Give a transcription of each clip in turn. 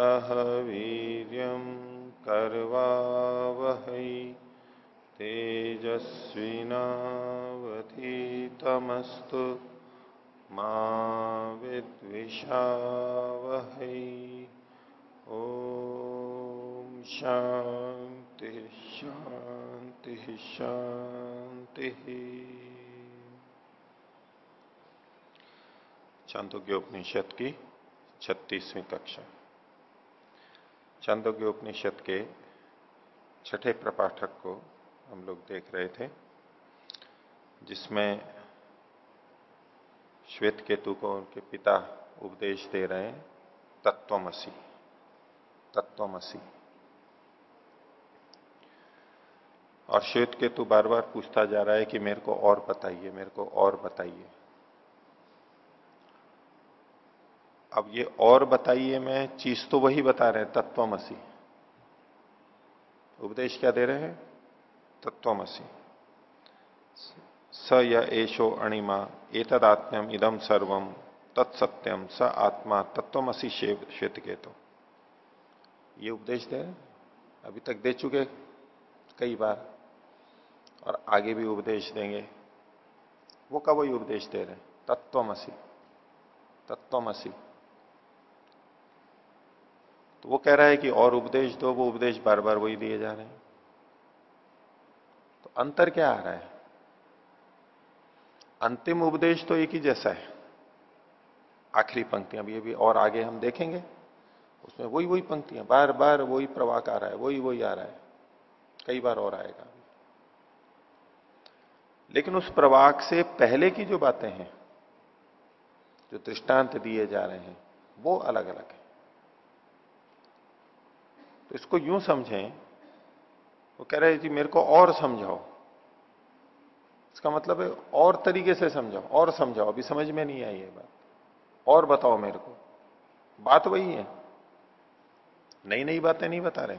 सह वीर कर्वावहै तेजस्विनावधीतमस्तु मा विद्विषावहै। ओ शांति शांति शांति उपनिषद की छत्तीसवीं कक्षा। उपनिषद के छठे प्रपाठक को हम लोग देख रहे थे, जिसमें श्वेत केतु को उनके पिता उपदेश दे रहे हैं तत्वमसी तत्वमसी और श्वेत केतु बार बार पूछता जा रहा है कि मेरे को और बताइए, मेरे को और बताइए। अब ये और बताइए, मैं चीज़ तो वही बता रहे हैं, तत्वमसी। उपदेश क्या दे रहे हैं? तत्वमसी। स या एशो अणिमा, एतदात्म्यम इदम सर्वम तत्सत्यम स आत्मा, तत्वमसी श्वेत के तो ये उपदेश दे अभी तक दे चुके कई बार, और आगे भी उपदेश देंगे। वो कब वही उपदेश दे रहे हैं? तत्वमसी। तत्वमसी। वो कह रहा है कि और उपदेश दो, वो उपदेश बार बार वही दिए जा रहे हैं। तो अंतर क्या आ रहा है? अंतिम उपदेश तो एक ही जैसा है। आखिरी पंक्तियाँ भी, अभी और आगे हम देखेंगे। उसमें वही वही पंक्तियाँ बार बार वही प्रवाह आ रहा है, वही वही आ रहा है। कई बार और आएगा। लेकिन उस प्रवाक से पहले की जो बातें हैं, जो दृष्टांत दिए जा रहे हैं, वो अलग अलग है। तो इसको यूँ समझें। वो कह रहे जी, मेरे को और समझाओ। इसका मतलब है, और तरीके से समझाओ, और समझाओ। अभी समझ में नहीं आई ये बात। और बताओ मेरे को। बात वही है। नई नई बातें नहीं बता रहे।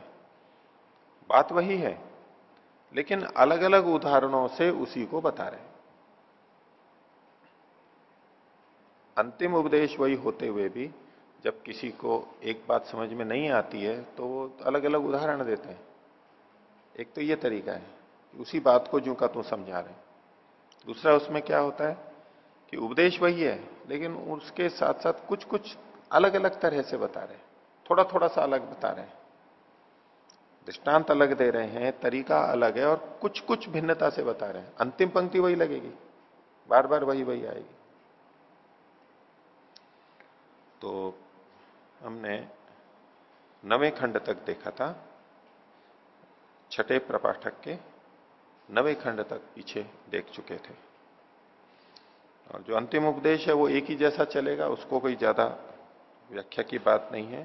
बात वही है। लेकिन अलग अलग उदाहरणों से उसी को बता रहे अंतिम उपदेश वही होते हुए भी जब किसी को एक बात समझ में नहीं आती है तो वो अलग अलग उदाहरण देते हैं। एक तो ये तरीका है कि उसी बात को जो का तू समझा रहे दूसरा उसमें क्या होता है कि उपदेश वही है, लेकिन उसके साथ साथ कुछ कुछ अलग अलग तरह से बता रहे थोड़ा थोड़ा सा अलग बता रहे हैं। दृष्टांत अलग दे रहे हैं, तरीका अलग है और कुछ कुछ भिन्नता से बता रहे हैं। अंतिम पंक्ति वही लगेगी। बार बार वही वही आएगी। तो हमने नवे खंड तक देखा था, छठे प्रपाठक के नवे खंड तक पीछे देख चुके थे। और जो अंतिम उपदेश है वो एक ही जैसा चलेगा, उसको कोई ज़्यादा व्याख्या की बात नहीं है।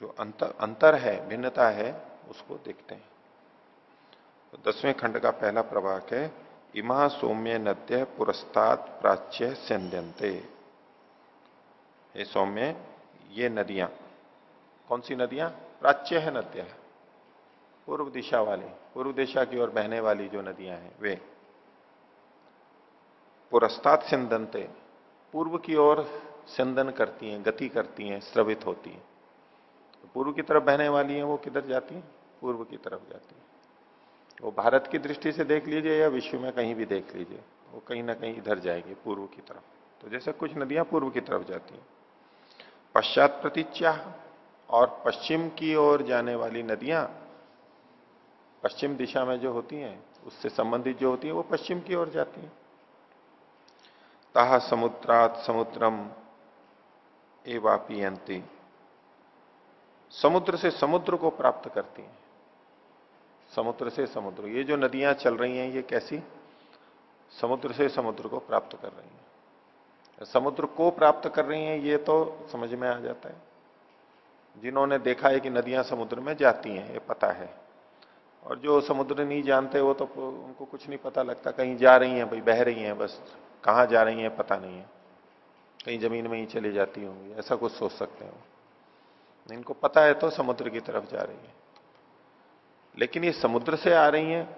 जो अंतर अंतर है, भिन्नता है, उसको देखते हैं। तो दसवें खंड का पहला प्रभाग है, इमा सौम्य नद्य पुरस्ताद प्राच्य सेन्द्यंते ये सौम्य ये नदियाँ। कौन सी नदियाँ? प्राच्य है नद्य है। पूर्व दिशा वाली, पूर्व दिशा की ओर बहने वाली जो नदियाँ हैं, वे। पुरस्ताद सिंदनते पूर्व की ओर सिंदन करती हैं, गति करती हैं, स्रवित होती हैं। तो पूर्व की तरफ़ बहने वाली हैं, वो किधर जाती हैं? पूर्व की तरफ़ जाती हैं। वो भारत की दृष्टि से देख लीजिए या विश्व में कहीं भी देख लीजिए, वो कहीं ना कहीं इधर जाएगी, पूर्व की तरफ़। तो जैसे कुछ नदियाँ पूर्व की तरफ़ जाती हैं। पश्चात प्रतीच्या और पश्चिम की ओर जाने वाली नदियाँ पश्चिम दिशा में जो होती हैं, उससे संबंधित जो होती है, वो पश्चिम की ओर जाती हैं। ताह समुद्रात समुद्रम एवापियंती समुद्र से समुद्र को प्राप्त करती हैं। समुद्र से समुद्र। ये जो नदियाँ चल रही हैं, ये कैसी? समुद्र से समुद्र को प्राप्त कर रही हैं। समुद्र को प्राप्त कर रही हैं, ये तो समझ में आ जाता है। जिन्होंने देखा है कि नदियाँ समुद्र में जाती हैं, ये पता है। और जो समुद्र नहीं जानते, वो तो उनको कुछ नहीं पता लगता, कहीं जा रही हैं, भाई बह रही हैं, बस कहाँ जा रही हैं, पता नहीं है। कहीं ज़मीन में ही चली जाती होंगी, ऐसा कुछ सोच सकते हो इनको पता है तो समुद्र की तरफ़ जा रही है। लेकिन ये समुद्र से आ रही हैं,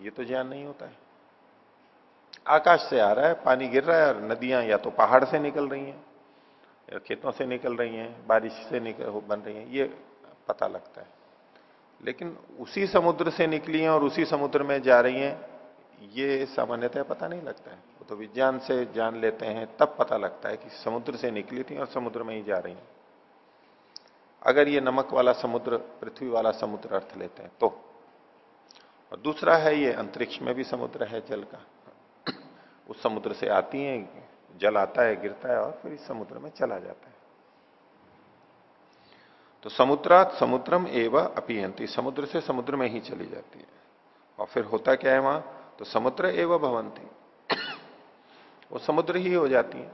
ये तो ज्ञान नहीं होता है। आकाश से आ रहा है, पानी गिर रहा है और नदियाँ या तो पहाड़ से निकल रही हैं, या खेतों से निकल रही हैं, बारिश से निकल बन रही हैं, ये पता लगता है। लेकिन उसी समुद्र से निकली हैं और उसी समुद्र में जा रही हैं, ये सामान्यतः पता नहीं लगता है। वो तो विज्ञान से जान लेते हैं, तब पता लगता है कि समुद्र से निकली थी और समुद्र में ही जा रही हैं। अगर ये नमक वाला समुद्र, पृथ्वी वाला समुद्र अर्थ लेते हैं तो। और दूसरा है ये अंतरिक्ष में भी समुद्र है, जल का। उस समुद्र से आती है, जल आता है, गिरता है और फिर इस समुद्र में चला जाता है। तो समुद्रात समुद्रम एवं अपियंती समुद्र से समुद्र में ही चली जाती है। और फिर होता क्या है वहाँ? तो समुद्र एवं भवंती वो समुद्र ही हो जाती है।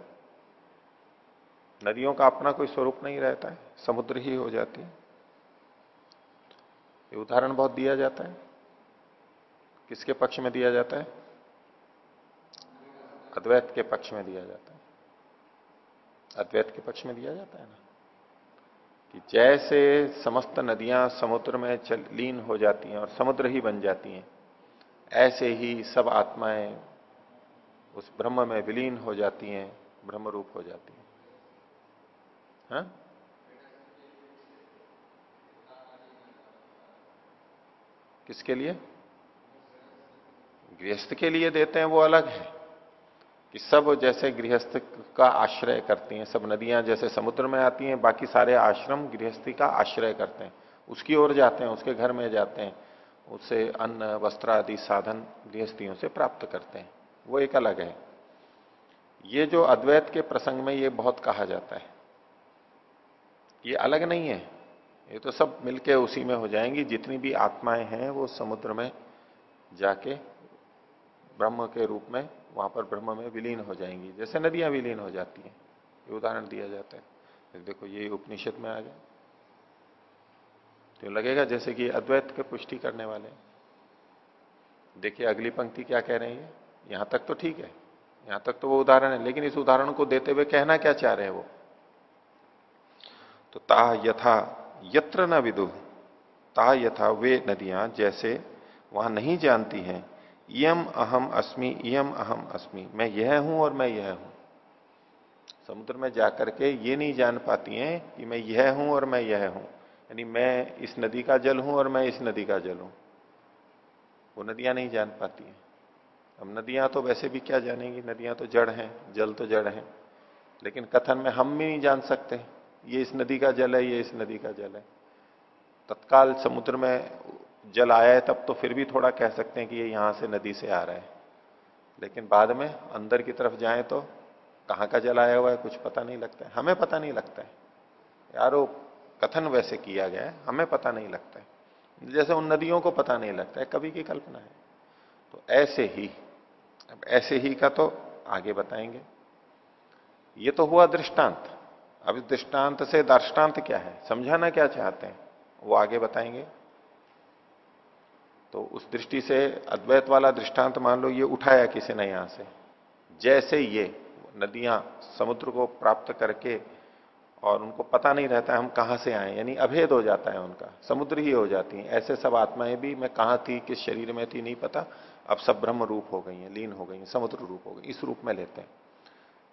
नदियों का अपना कोई स्वरूप नहीं रहता है, समुद्र ही हो जाती है। ये उदाहरण बहुत दिया जाता है। किसके पक्ष में दिया जाता है? अद्वैत के पक्ष में दिया जाता है। अद्वैत के पक्ष में दिया जाता है ना? कि जैसे समस्त नदियाँ समुद्र में चल, लीन हो जाती हैं और समुद्र ही बन जाती हैं, ऐसे ही सब आत्माएँ उस ब्रह्म में विलीन हो जाती हैं ब्रह्म रूप हो जाती हैं। हा? किसके लिए? गृहस्थ के लिए देते हैं, वो अलग है। कि सब जैसे गृहस्थ का आश्रय करती हैं, सब नदियाँ जैसे समुद्र में आती हैं, बाकी सारे आश्रम गृहस्थी का आश्रय करते हैं। उसकी ओर जाते हैं, उसके घर में जाते हैं, उससे अन्न, वस्त्र आदि साधन गृहस्थियों से प्राप्त करते हैं। वो एक अलग है। ये जो अद्वैत के प्रसंग में ये बहुत कहा जाता है। ये अलग नहीं है। ये तो सब मिलके उसी में हो जाएँगी। जितनी भी आत्माएँ हैं, वो समुद्र में जाके ब्रह्म के रूप में वहाँ पर ब्रह्म में विलीन हो जाएँगी, जैसे नदियाँ विलीन हो जाती हैं, ये उदाहरण दिया जाता है। देखो, ये उपनिषद में आ गया। तो लगेगा जैसे कि अद्वैत के पुष्टि करने वाले देखिए, अगली पंक्ति क्या कह रही है? यहाँ तक तो ठीक है, यहाँ तक तो वो उदाहरण है, लेकिन इस उदाहरण को देते हुए कहना क्या चाह रहे हैं वो? तो ता यथा, यत्र न विदु, ता यथा वे नदियाँ, जैसे वहाँ नहीं जानती हैं यम अहम अस्मि, यम अहम अस्मि। मैं यह हूँ और मैं यह हूँ। समुद्र में जाकर के ये नहीं जान पाती हैं कि मैं यह हूँ और मैं यह हूँ। यानी मैं इस नदी का जल हूँ और मैं इस नदी का जल हूँ। वो नदियाँ नहीं जान पाती हैं। अब नदियाँ तो वैसे भी क्या जानेंगी? नदियाँ तो जड़ हैं, जल तो जड़ है। लेकिन कथन में हम भी नहीं जान सकते। ये इस नदी का जल है, ये इस नदी का जल है। तत्काल समुद्र में जल आया है, तब तो फिर भी थोड़ा कह सकते हैं कि ये यहाँ से नदी से आ रहा है। लेकिन बाद में अंदर की तरफ़ जाए तो कहाँ का जल आया हुआ है, कुछ पता नहीं लगता है। हमें पता नहीं लगता है। यारो, कथन वैसे किया गया है, हमें पता नहीं लगता है। जैसे उन नदियों को पता नहीं लगता है कभी की कल्पना है। तो ऐसे ही, अब ऐसे ही का तो आगे बताएँगे। ये तो हुआ दृष्टांत। अब इस दृष्टांत से दृष्टांत क्या है? समझाना क्या चाहते हैं? वो आगे बताएँगे। तो उस दृष्टि से अद्वैत वाला दृष्टांत मान लो, ये उठाया किसी ने यहाँ से। जैसे ये, नदियाँ समुद्र को प्राप्त करके और उनको पता नहीं रहता हम कहाँ से आए यानी अभेद हो जाता है उनका, समुद्र ही हो जाती हैं। ऐसे सब आत्माएँ भी, मैं कहाँ थी, किस शरीर में थी, नहीं पता। अब सब ब्रह्म रूप हो गई हैं, लीन हो गई हैं, समुद्र रूप हो गई, इस रूप में लेते हैं।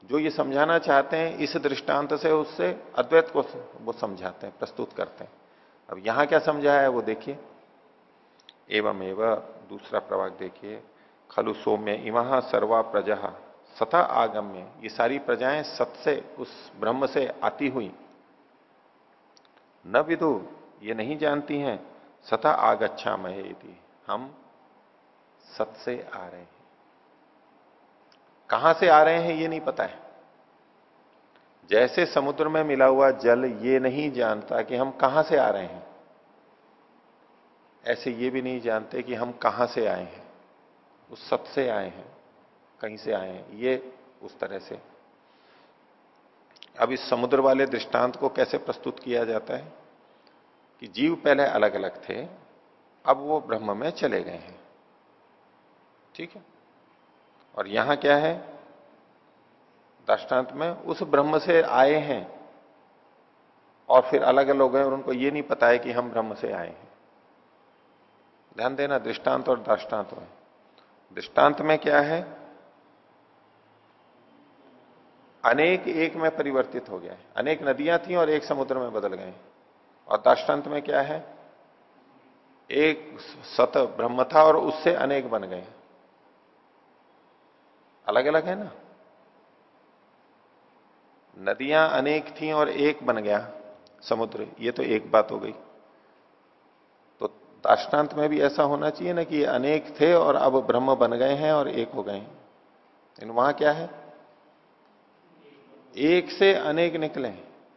जो ये समझाना चाहते हैं, इस दृष्टांत से उससे अद्वैत को वो समझाते हैं, प्रस्तुत करते हैं। अब यहाँ क्या समझाया है वो देखिए। एवं एवं दूसरा प्रभाग देखिए। खलु सौम्य इमा सर्वा प्रजा। सता आगम्य। ये सारी प्रजाएँ सत से, उस ब्रह्म से आती हुई। न विदु, ये नहीं जानती हैं। सता आगच्छा महेती हम सत से आ रहे हैं। कहाँ से आ रहे हैं, ये नहीं पता है। जैसे समुद्र में मिला हुआ जल ये नहीं जानता कि हम कहाँ से आ रहे हैं। ऐसे ये भी नहीं जानते कि हम कहाँ से आए हैं। उस सत से आए हैं, कहीं से आए हैं, ये उस तरह से। अब इस समुद्र वाले दृष्टांत को कैसे प्रस्तुत किया जाता है? कि जीव पहले अलग अलग थे, अब वो ब्रह्म में चले गए हैं। ठीक है? और यहाँ क्या है? दृष्टांत में उस ब्रह्म से आए हैं। और फिर अलग अलग हैं और उनको ये नहीं पता है कि हम ब्रह्म से आए हैं। ध्यान देना, दृष्टांत और दृष्टांत। में दृष्टांत में क्या है? अनेक एक में परिवर्तित हो गया है। अनेक नदियाँ थी और एक समुद्र में बदल गए। और दाष्टान्त में क्या है? एक सत ब्रह्म था और उससे अनेक बन गए। अलग अलग है ना? नदियाँ अनेक थी और एक बन गया समुद्र। ये तो एक बात हो गई। तो दाष्टान्त में भी ऐसा होना चाहिए ना कि अनेक थे और अब ब्रह्म बन गए हैं और एक हो गए हैं। लेकिन वहाँ क्या है? एक से अनेक निकले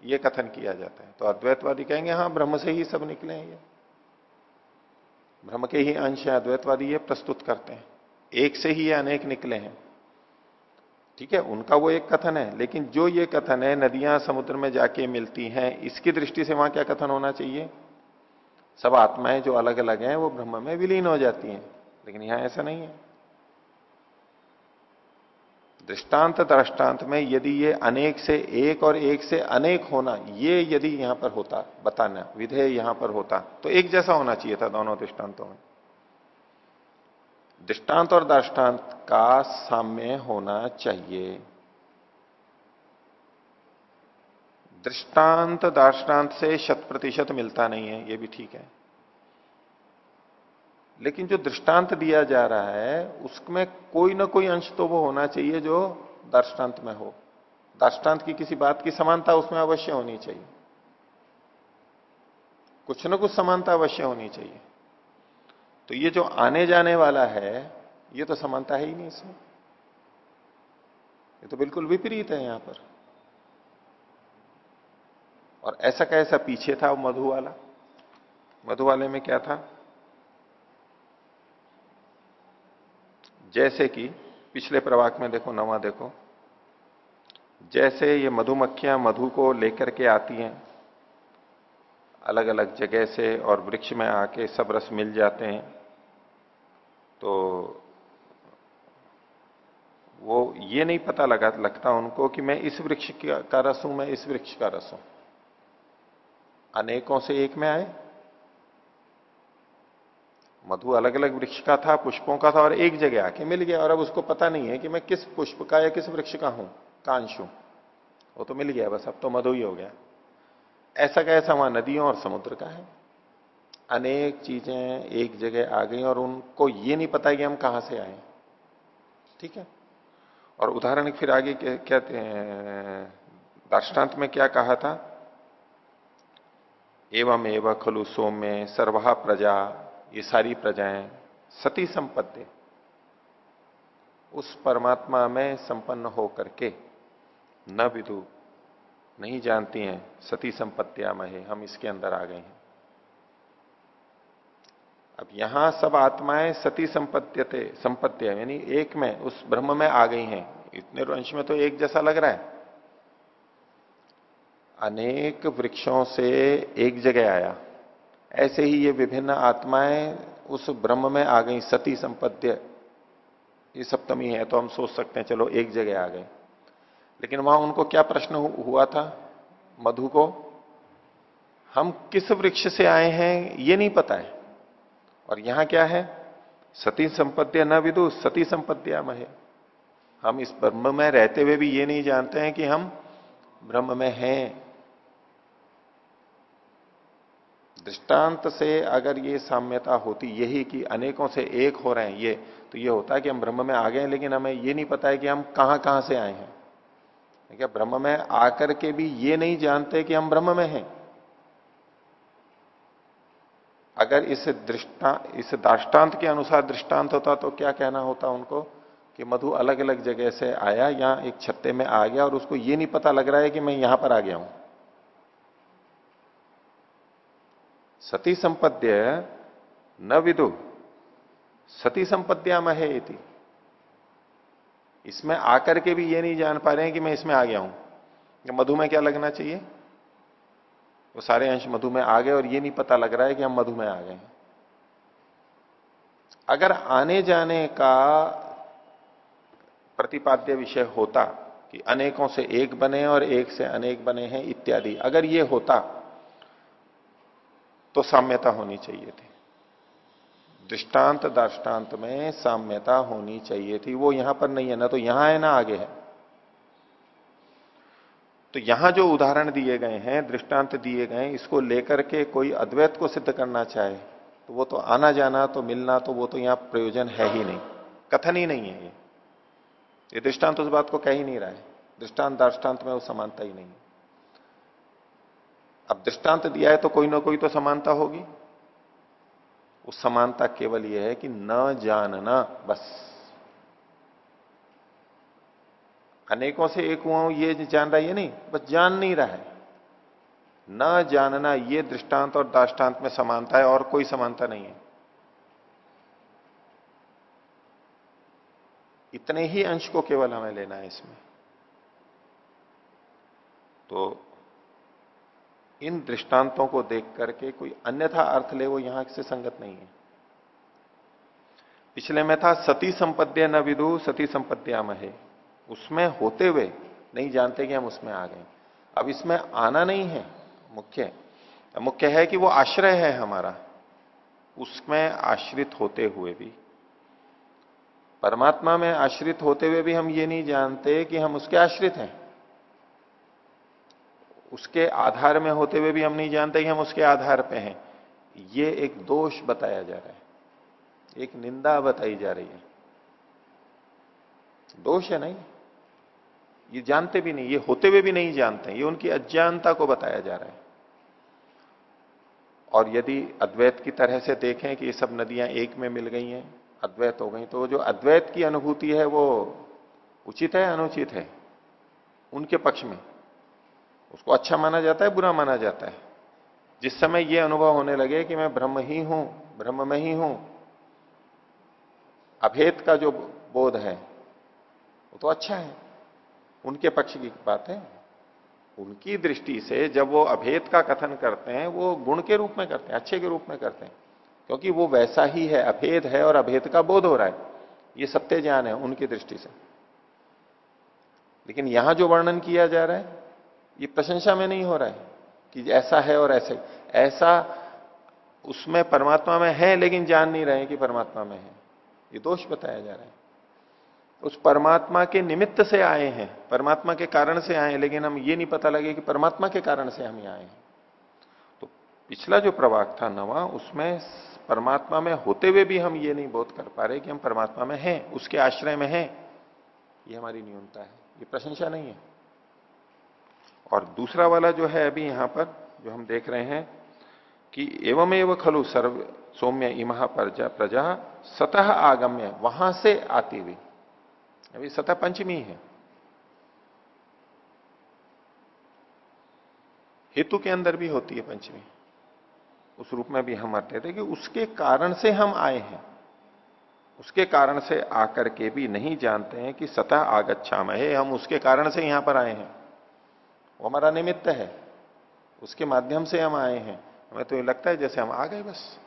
ये कथन किया जाता है। तो अद्वैतवादी कहेंगे हाँ ब्रह्म से ही सब निकले हैं ये। ब्रह्म के ही अंश है, अद्वैतवादी ये प्रस्तुत करते हैं। एक से ही ये अनेक निकले हैं। ठीक है, उनका वो एक कथन है। लेकिन जो ये कथन है, नदियाँ, समुद्र में जाके मिलती हैं, इसकी दृष्टि से वहाँ क्या कथन होना चाहिए? सब आत्माएँ जो अलग अलग हैं, वो ब्रह्म में विलीन हो जाती हैं। लेकिन यहाँ ऐसा नहीं है। दृष्टांत दृष्टांत में यदि ये अनेक से एक और एक से अनेक होना, ये यदि यहाँ पर होता, बताना, विधेय यहाँ पर होता तो एक जैसा होना चाहिए था दोनों दृष्टांतों में। दृष्टांत और दृष्टांत का साम्य होना चाहिए। दृष्टांत दार्ष्टान्त से शत प्रतिशत मिलता नहीं है, ये भी ठीक है। लेकिन जो दृष्टांत दिया जा रहा है, उसमें कोई ना कोई अंश तो वो होना चाहिए जो दृष्टांत में हो। दृष्टांत की किसी बात की समानता उसमें अवश्य होनी चाहिए। कुछ ना कुछ समानता अवश्य होनी चाहिए। तो ये जो आने जाने वाला है, ये तो समानता है ही नहीं इसमें। ये तो बिल्कुल विपरीत है यहाँ पर। और ऐसा कैसा पीछे था वो मधु वाला? मधु वाले में क्या था? जैसे कि, पिछले प्रवाक में देखो, नवा देखो। जैसे ये मधुमक्खियाँ मधु को लेकर के आती हैं अलग अलग जगह से और वृक्ष में आके सब रस मिल जाते हैं तो वो ये नहीं पता लगा, लगता उनको कि मैं इस वृक्ष का रस हूँ, मैं इस वृक्ष का रस हूँ। अनेकों से एक में आए। मधु अलग अलग वृक्ष का था, पुष्पों का था और एक जगह आके मिल गया और अब उसको पता नहीं है कि मैं किस पुष्प का या किस वृक्ष का हूँ, कांश। हूँ वो तो मिल गया बस, अब तो मधु ही हो गया। ऐसा कैसा वहाँ नदियों और समुद्र का है। अनेक चीज़ें एक जगह आ गई और उनको ये नहीं पता कि हम कहाँ से आए। ठीक है? और उदाहरण फिर आगे कहते हैं दाष्टान्त में क्या कहा था? एवं एवं खलु सोम्य सर्वा प्रजा, ये सारी प्रजाएँ सती संपत्ति। उस परमात्मा में संपन्न हो करके न विदु, नहीं जानती हैं सती संपत्तिया महे, हम इसके अंदर आ गए हैं। अब यहाँ सब आत्माएँ सती संपत्ति संपत्ति यानी एक में, उस ब्रह्म में आ गई हैं। इतने अंश में तो एक जैसा लग रहा है। अनेक वृक्षों से एक जगह आया। ऐसे ही ये विभिन्न आत्माएँ उस ब्रह्म में आ गई, सती संपद्य ये सप्तमी है तो हम सोच सकते हैं, चलो एक जगह आ गए। लेकिन वहाँ उनको क्या प्रश्न हुआ था? मधु को, हम किस वृक्ष से आए हैं, ये नहीं पता है। और यहाँ क्या है? सती संपत्तिया न विदु, सती संपत्तिया महे हम इस ब्रह्म में रहते हुए भी ये नहीं जानते हैं कि हम ब्रह्म में हैं। दृष्टांत से अगर ये साम्यता होती यही कि अनेकों से एक हो रहे हैं ये तो ये होता है कि हम ब्रह्म में आ गए हैं, लेकिन हमें ये नहीं पता है कि हम कहाँ कहाँ से आए हैं। क्या ब्रह्म में आकर के भी ये नहीं जानते कि हम ब्रह्म में हैं। अगर इस दृष्टा, इस दाष्टांत के अनुसार दृष्टांत होता तो क्या कहना होता उनको कि मधु अलग अलग जगह से आया या एक छत्ते में आ गया और उसको ये नहीं पता लग रहा है कि मैं यहाँ पर आ गया हूँ। सती संपद्य न विदु। सती संपद्या महे इति। इसमें आकर के भी ये नहीं जान पा रहे हैं कि मैं इसमें आ गया हूँ। मधु में क्या लगना चाहिए? वो सारे अंश मधु में आ गए और ये नहीं पता लग रहा है कि हम मधु में आ गए हैं। अगर आने जाने का प्रतिपाद्य विषय होता कि अनेकों से एक बने और एक से अनेक बने हैं इत्यादि, अगर ये होता तो साम्यता होनी चाहिए थी। दृष्टांत, दाष्टांत में साम्यता होनी चाहिए थी। वो यहाँ पर नहीं है, ना तो यहाँ है, ना आगे है। तो यहाँ जो उदाहरण दिए गए हैं, दृष्टांत दिए गए इसको लेकर के कोई अद्वैत को सिद्ध करना चाहे तो वो तो आना जाना तो मिलना तो वो तो यहाँ प्रयोजन है ही नहीं। कथन ही नहीं है ये। ये दृष्टांत उस बात को कह ही नहीं रहा है। दृष्टांत दृष्टांत में वो समानता ही नहीं अब दृष्टांत दिया है तो कोई ना कोई तो समानता होगी। उस समानता केवल यह है कि न जानना, बस। अनेकों से एक हुआ ये जान रहा है, ये नहीं, बस जान नहीं रहा है। न जानना, ये दृष्टांत और दाष्टांत में समानता है और कोई समानता नहीं है। इतने ही अंश को केवल हमें लेना है इसमें। तो इन दृष्टांतों को देख करके कोई अन्यथा अर्थ ले, वो यहाँ से संगत नहीं है। पिछले में था, सती संपद्य न विदु, सती संपद्या महे उसमें होते हुए नहीं जानते कि हम उसमें आ गए। अब इसमें आना नहीं है, मुख्य। मुख्य है कि वो आश्रय है हमारा। उसमें आश्रित होते हुए भी, परमात्मा में आश्रित होते हुए भी हम ये नहीं जानते कि हम उसके आश्रित हैं। उसके आधार में होते हुए भी हम नहीं जानते कि हम उसके आधार पे हैं। ये एक दोष बताया जा रहा है। एक निंदा बताई जा रही है। दोष है नहीं। ये जानते भी नहीं, ये होते हुए भी नहीं जानते ये उनकी अज्ञानता को बताया जा रहा है। और यदि अद्वैत की तरह से देखें कि ये सब नदियाँ एक में मिल गई हैं, अद्वैत हो गई तो जो अद्वैत की अनुभूति है, वो उचित है, अनुचित है? उनके पक्ष में। उसको अच्छा माना जाता है, बुरा माना जाता है। जिस समय यह अनुभव होने लगे कि मैं ब्रह्म ही हूँ, ब्रह्म में ही हूँ, अभेद का जो बोध है, वो तो अच्छा है। उनके पक्ष की बात है। उनकी दृष्टि से जब वो अभेद का कथन करते हैं, वो गुण के रूप में करते हैं, अच्छे के रूप में करते हैं। क्योंकि वो वैसा ही है, अभेद है और अभेद का बोध हो रहा है। ये सत्य ज्ञान है उनकी दृष्टि से। लेकिन यहाँ जो वर्णन किया जा रहा है ये प्रशंसा में नहीं हो रहा है कि ऐसा है और ऐसे। ऐसा उसमें परमात्मा में है, लेकिन जान नहीं रहे कि परमात्मा में है। ये दोष बताया जा रहा है। उस परमात्मा के निमित्त से आए हैं, परमात्मा के कारण से आए लेकिन हम ये नहीं पता लगे कि परमात्मा के कारण से हम आए हैं। तो पिछला जो प्रवाक था नवा, उसमें परमात्मा में होते हुए भी हम ये नहीं बोध कर पा रहे कि हम परमात्मा में हैं, उसके आश्रय में हैं। ये हमारी न्यूनता है। ये प्रशंसा नहीं है। और दूसरा वाला जो है अभी यहाँ पर, जो हम देख रहे हैं कि एवं एवं खलु सर्व सौम्य इमहा प्रजा प्रजा सतह आगम्य, वहाँ से आती हुई। अभी सतह पंचमी है। हेतु के अंदर भी होती है पंचमी। उस रूप में भी हम आते थे कि उसके कारण से हम आए हैं। उसके कारण से आकर के भी नहीं जानते हैं कि सतह आगच्छा में हम उसके कारण से यहाँ पर आए हैं। वो हमारा निमित्त है। उसके माध्यम से हम आए हैं। हमें तो ये लगता है जैसे हम आ गए बस।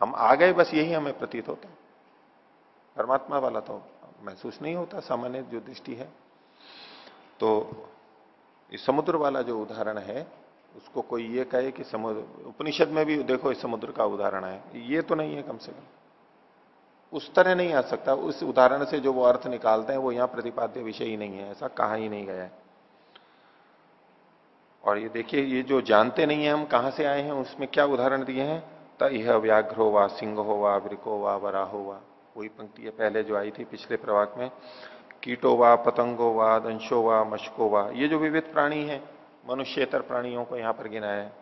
हम आ गए बस यही हमें प्रतीत होता है। परमात्मा वाला तो महसूस नहीं होता, सामान्य जो दृष्टि है। तो इस समुद्र वाला जो उदाहरण है, उसको कोई ये कहे कि समुद्र, उपनिषद में भी देखो इस समुद्र का उदाहरण है। ये तो नहीं है कम से कम। उस तरह नहीं आ सकता। उस उदाहरण से जो वो अर्थ निकालते हैं, वो यहाँ प्रतिपाद्य विषय ही नहीं है, ऐसा कहा ही नहीं गया है। और ये देखिए, ये जो जानते नहीं है, हम कहाँ से आए हैं, उसमें क्या उदाहरण दिए हैं? त यह व्याघ्रो वा, सिंह हो वा, वृको वा वराहो वा। वही पंक्ति है, पहले जो आई थी पिछले प्रवाक में। कीटो वा, पतंगो वा, दंशो वा, मशको वा। ये जो विविध प्राणी है, मनुष्यतर प्राणियों को यहाँ पर गिनाया है।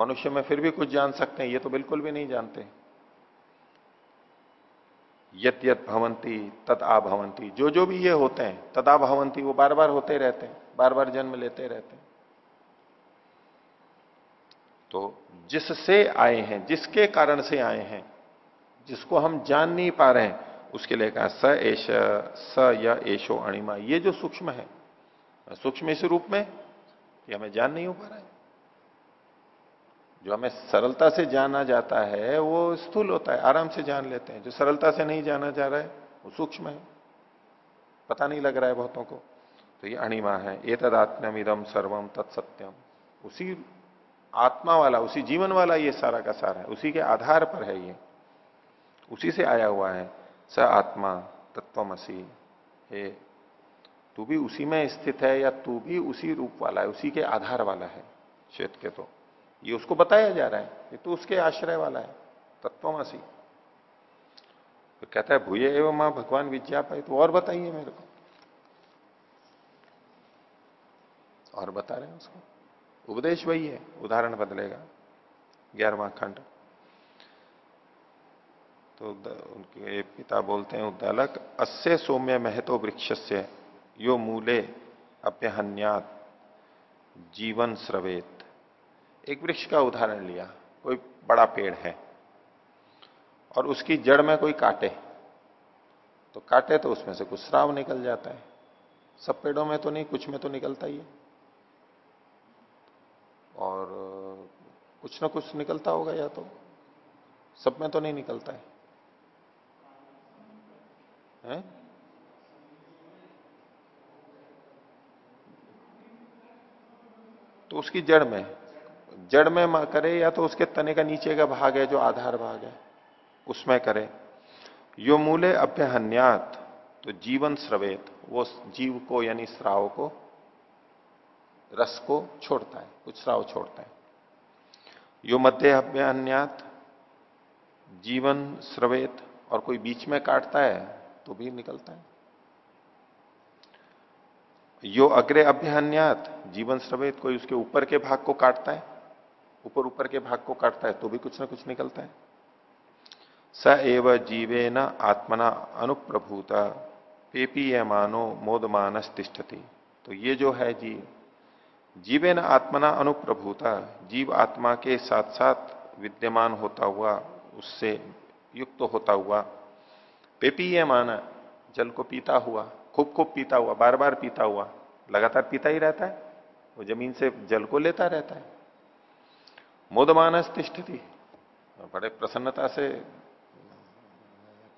मनुष्य में फिर भी कुछ जान सकते हैं, ये तो बिल्कुल भी नहीं जानते। यत यत भवंती तद भवंती। जो जो भी ये होते हैं तदा भवंती, वो बार बार होते रहते हैं बार बार जन्म लेते रहते हैं। तो जिससे आए हैं, जिसके कारण से आए हैं, जिसको हम जान नहीं पा रहे हैं, उसके लिए कहा, स एश स या एशो अणिमा। ये जो सूक्ष्म है, सूक्ष्म इस रूप में कि हमें जान नहीं हो पा रहा है। जो हमें सरलता से जाना जाता है, वो स्थूल होता है, आराम से जान लेते हैं। जो सरलता से नहीं जाना जा रहा है, वो सूक्ष्म है। पता नहीं लग रहा है बहुतों को। तो ये अणिमा है। ये तदात्म्यम इदम सर्वम तत्सत्यम उसी आत्मा वाला, उसी जीवन वाला ये सारा का सारा है। उसी के आधार पर है ये। उसी से आया हुआ है। स आत्मा तत्वमसी हे, तू भी उसी में स्थित है या तू भी उसी रूप वाला है? उसी के आधार वाला है। श्वेत के तो। ये उसको बताया जा रहा है, ये तो उसके आश्रय वाला है, तत्वमसी। तो कहता है, भूये एवं माँ भगवान विद्या पाई तो और बताइए मेरे को। और बता रहे हैं उसको। उपदेश वही है, उदाहरण बदलेगा, ग्यारहवा खंड। तो उनके पिता बोलते हैं, उद्दालक अस्य सौम्य महतो वृक्ष से यो मूले अप्यहन्यात, जीवन स्रवेत। एक वृक्ष का उदाहरण लिया कोई बड़ा पेड़ है और उसकी जड़ में कोई काटे तो काटे तो उसमें से कुछ श्राव निकल जाता है। सब पेड़ों में तो नहीं कुछ में तो निकलता ही है। और कुछ ना कुछ निकलता होगा या तो। सब में तो नहीं निकलता है, है? तो उसकी जड़ में जड़ में करे या तो उसके तने का नीचे का भाग है, जो आधार भाग है, उसमें करे। यो मूले अभ्यहन्यात तो जीवन स्रवेत, वो जीव को यानी श्राव को, रस को छोड़ता है, कुछ श्राव छोड़ता है। यो मध्य अभ्यन्यात जीवन स्रवेत, और कोई बीच में काटता है तो भी निकलता है। यो अग्रे अभ्यन्यात जीवन स्रवेत, कोई उसके ऊपर के भाग को काटता है ऊपर ऊपर के भाग को काटता है तो भी कुछ ना कुछ निकलता है। स एव जीवे न आत्मना अनुप्रभूता पेपीय मानो मोदमानस तिष्ठति। तो ये जो है जीव जीवे न आत्मना अनुप्रभूता, जीव आत्मा के साथ साथ विद्यमान होता हुआ, उससे युक्त तो होता हुआ पेपीय माना, जल को पीता हुआ, खूब खूब पीता हुआ, बार बार पीता हुआ, लगातार पीता ही रहता है, वो ज़मीन से जल को लेता रहता है। मोदमानस तिष्ठति बड़े प्रसन्नता से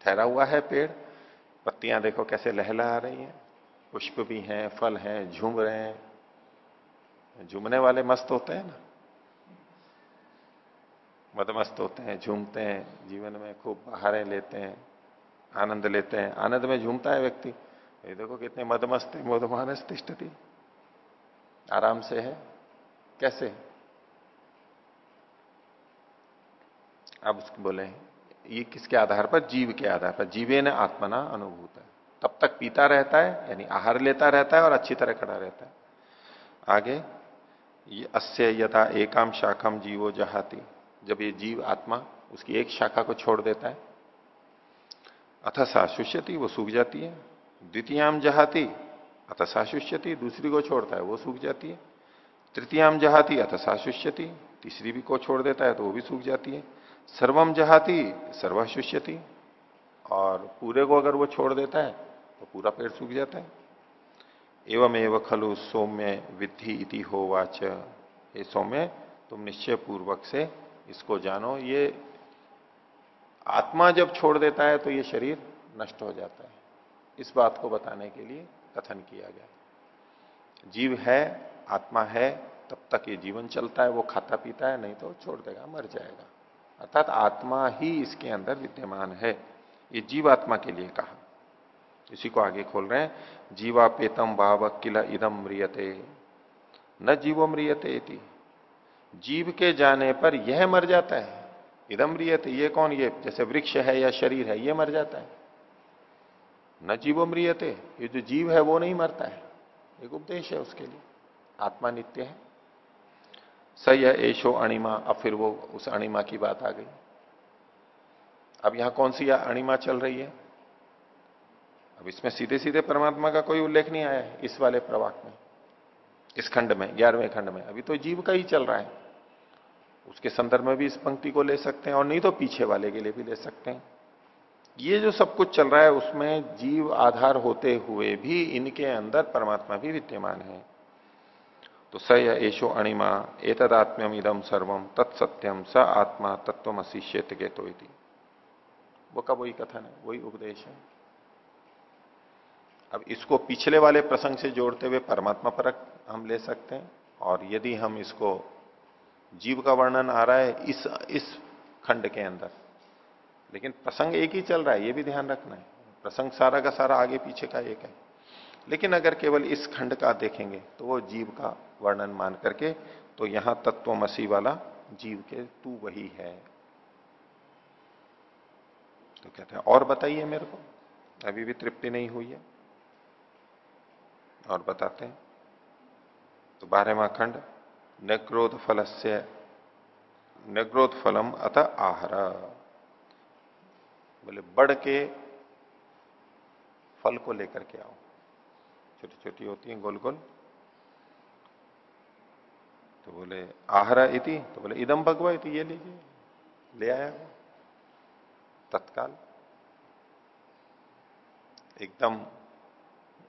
ठहरा हुआ है पेड़। पत्तियाँ देखो कैसे लहला आ रही हैं। पुष्प भी हैं, फल हैं, झूम रहे हैं। झूमने वाले मस्त होते हैं ना। मदमस्त होते हैं, झूमते हैं, जीवन में खूब बहारें लेते हैं, आनंद लेते हैं। आनंद में झूमता है व्यक्ति। ये देखो कितने मदमस्त है मोदमानस तिष्ठती आराम से है। कैसे? अब बोले, ये किसके आधार पर? जीव के आधार पर। जीवे ने आत्मना अनुभूत है। तब तक पीता रहता है, यानी आहार लेता रहता है और अच्छी तरह खड़ा रहता है। आगे अस्य यथा एकाम शाखम जीवो जहाती। जब ये जीव आत्मा उसकी एक शाखा को छोड़ देता है, अथ साशुष्यति वो सूख जाती है। द्वितीयाम जहाती, अथ साशुष्यति दूसरी को छोड़ता है, वो सूख जाती है। तृतीयाम जहाती, अथ साशुष्यति तीसरी भी को छोड़ देता है तो वो भी सूख जाती है। सर्वम जहाती सर्वाशुष्यति और पूरे को अगर वो छोड़ देता है तो पूरा पेड़ सूख जाता है। एवं एवं खलु सौम्य विधि इति हो वाच ये सौम्य, तुम निश्चय पूर्वक से इसको जानो। ये आत्मा जब छोड़ देता है तो ये शरीर नष्ट हो जाता है। इस बात को बताने के लिए कथन किया गया। जीव है, आत्मा है, तब तक ये जीवन चलता है, वो खाता पीता है, नहीं तो छोड़ देगा, मर जाएगा। अर्थात आत्मा ही इसके अंदर विद्यमान है। ये जीवात्मा के लिए कहा। इसी को आगे खोल रहे हैं। जीवापेतम भाव किला इदम म्रियते। न जीवो म्रियते जीव के जाने पर यह मर जाता है। इदम रियत ये कौन? ये जैसे वृक्ष है या शरीर है, ये मर जाता है। न जीवो म्रियते, ये जो जीव है वो नहीं मरता है। एक उपदेश है उसके लिए। आत्मा नित्य है। सही है एशो अणिमा, अब फिर वो उस अणिमा की बात आ गई। अब यहाँ कौन सी अणिमा चल रही है? अब इसमें सीधे सीधे परमात्मा का कोई उल्लेख नहीं आया इस वाले प्रवाक में, इस खंड में, ग्यारहवें खंड में। अभी तो जीव का ही चल रहा है। उसके संदर्भ में भी इस पंक्ति को ले सकते हैं, और नहीं तो पीछे वाले के लिए भी ले सकते हैं। ये जो सब कुछ चल रहा है, उसमें जीव आधार होते हुए भी इनके अंदर परमात्मा भी विद्यमान है। तो स एशो अणिमा एतदात्म्यम इदम सर्वम तत्सत्यम स आत्मा तत्व अशिष्यत के तो वो का वही कथन है वही उपदेश है। अब इसको पिछले वाले प्रसंग से जोड़ते हुए परमात्मा परक हम ले सकते हैं, और यदि हम इसको जीव का वर्णन आ रहा है इस इस खंड के अंदर, लेकिन प्रसंग एक ही चल रहा है, ये भी ध्यान रखना है। प्रसंग सारा का सारा आगे पीछे का एक है। लेकिन अगर केवल इस खंड का देखेंगे तो वो जीव का वर्णन मान करके तो यहाँ तत्वमसी वाला जीव के तू वही है। तो कहते हैं, और बताइए मेरे को, अभी भी तृप्ति नहीं हुई है। और बताते हैं तो बारहवा खंड नग्रोध फल से नग्रोध फलम अथ आहर। बोले, बढ़ के फल को लेकर के आओ। छोटी छोटी होती हैं गोल गोल तो बोले, आहरा इति? तो बोले इदम भगवा इति, ये लीजिए। ले आया वो तत्काल। एकदम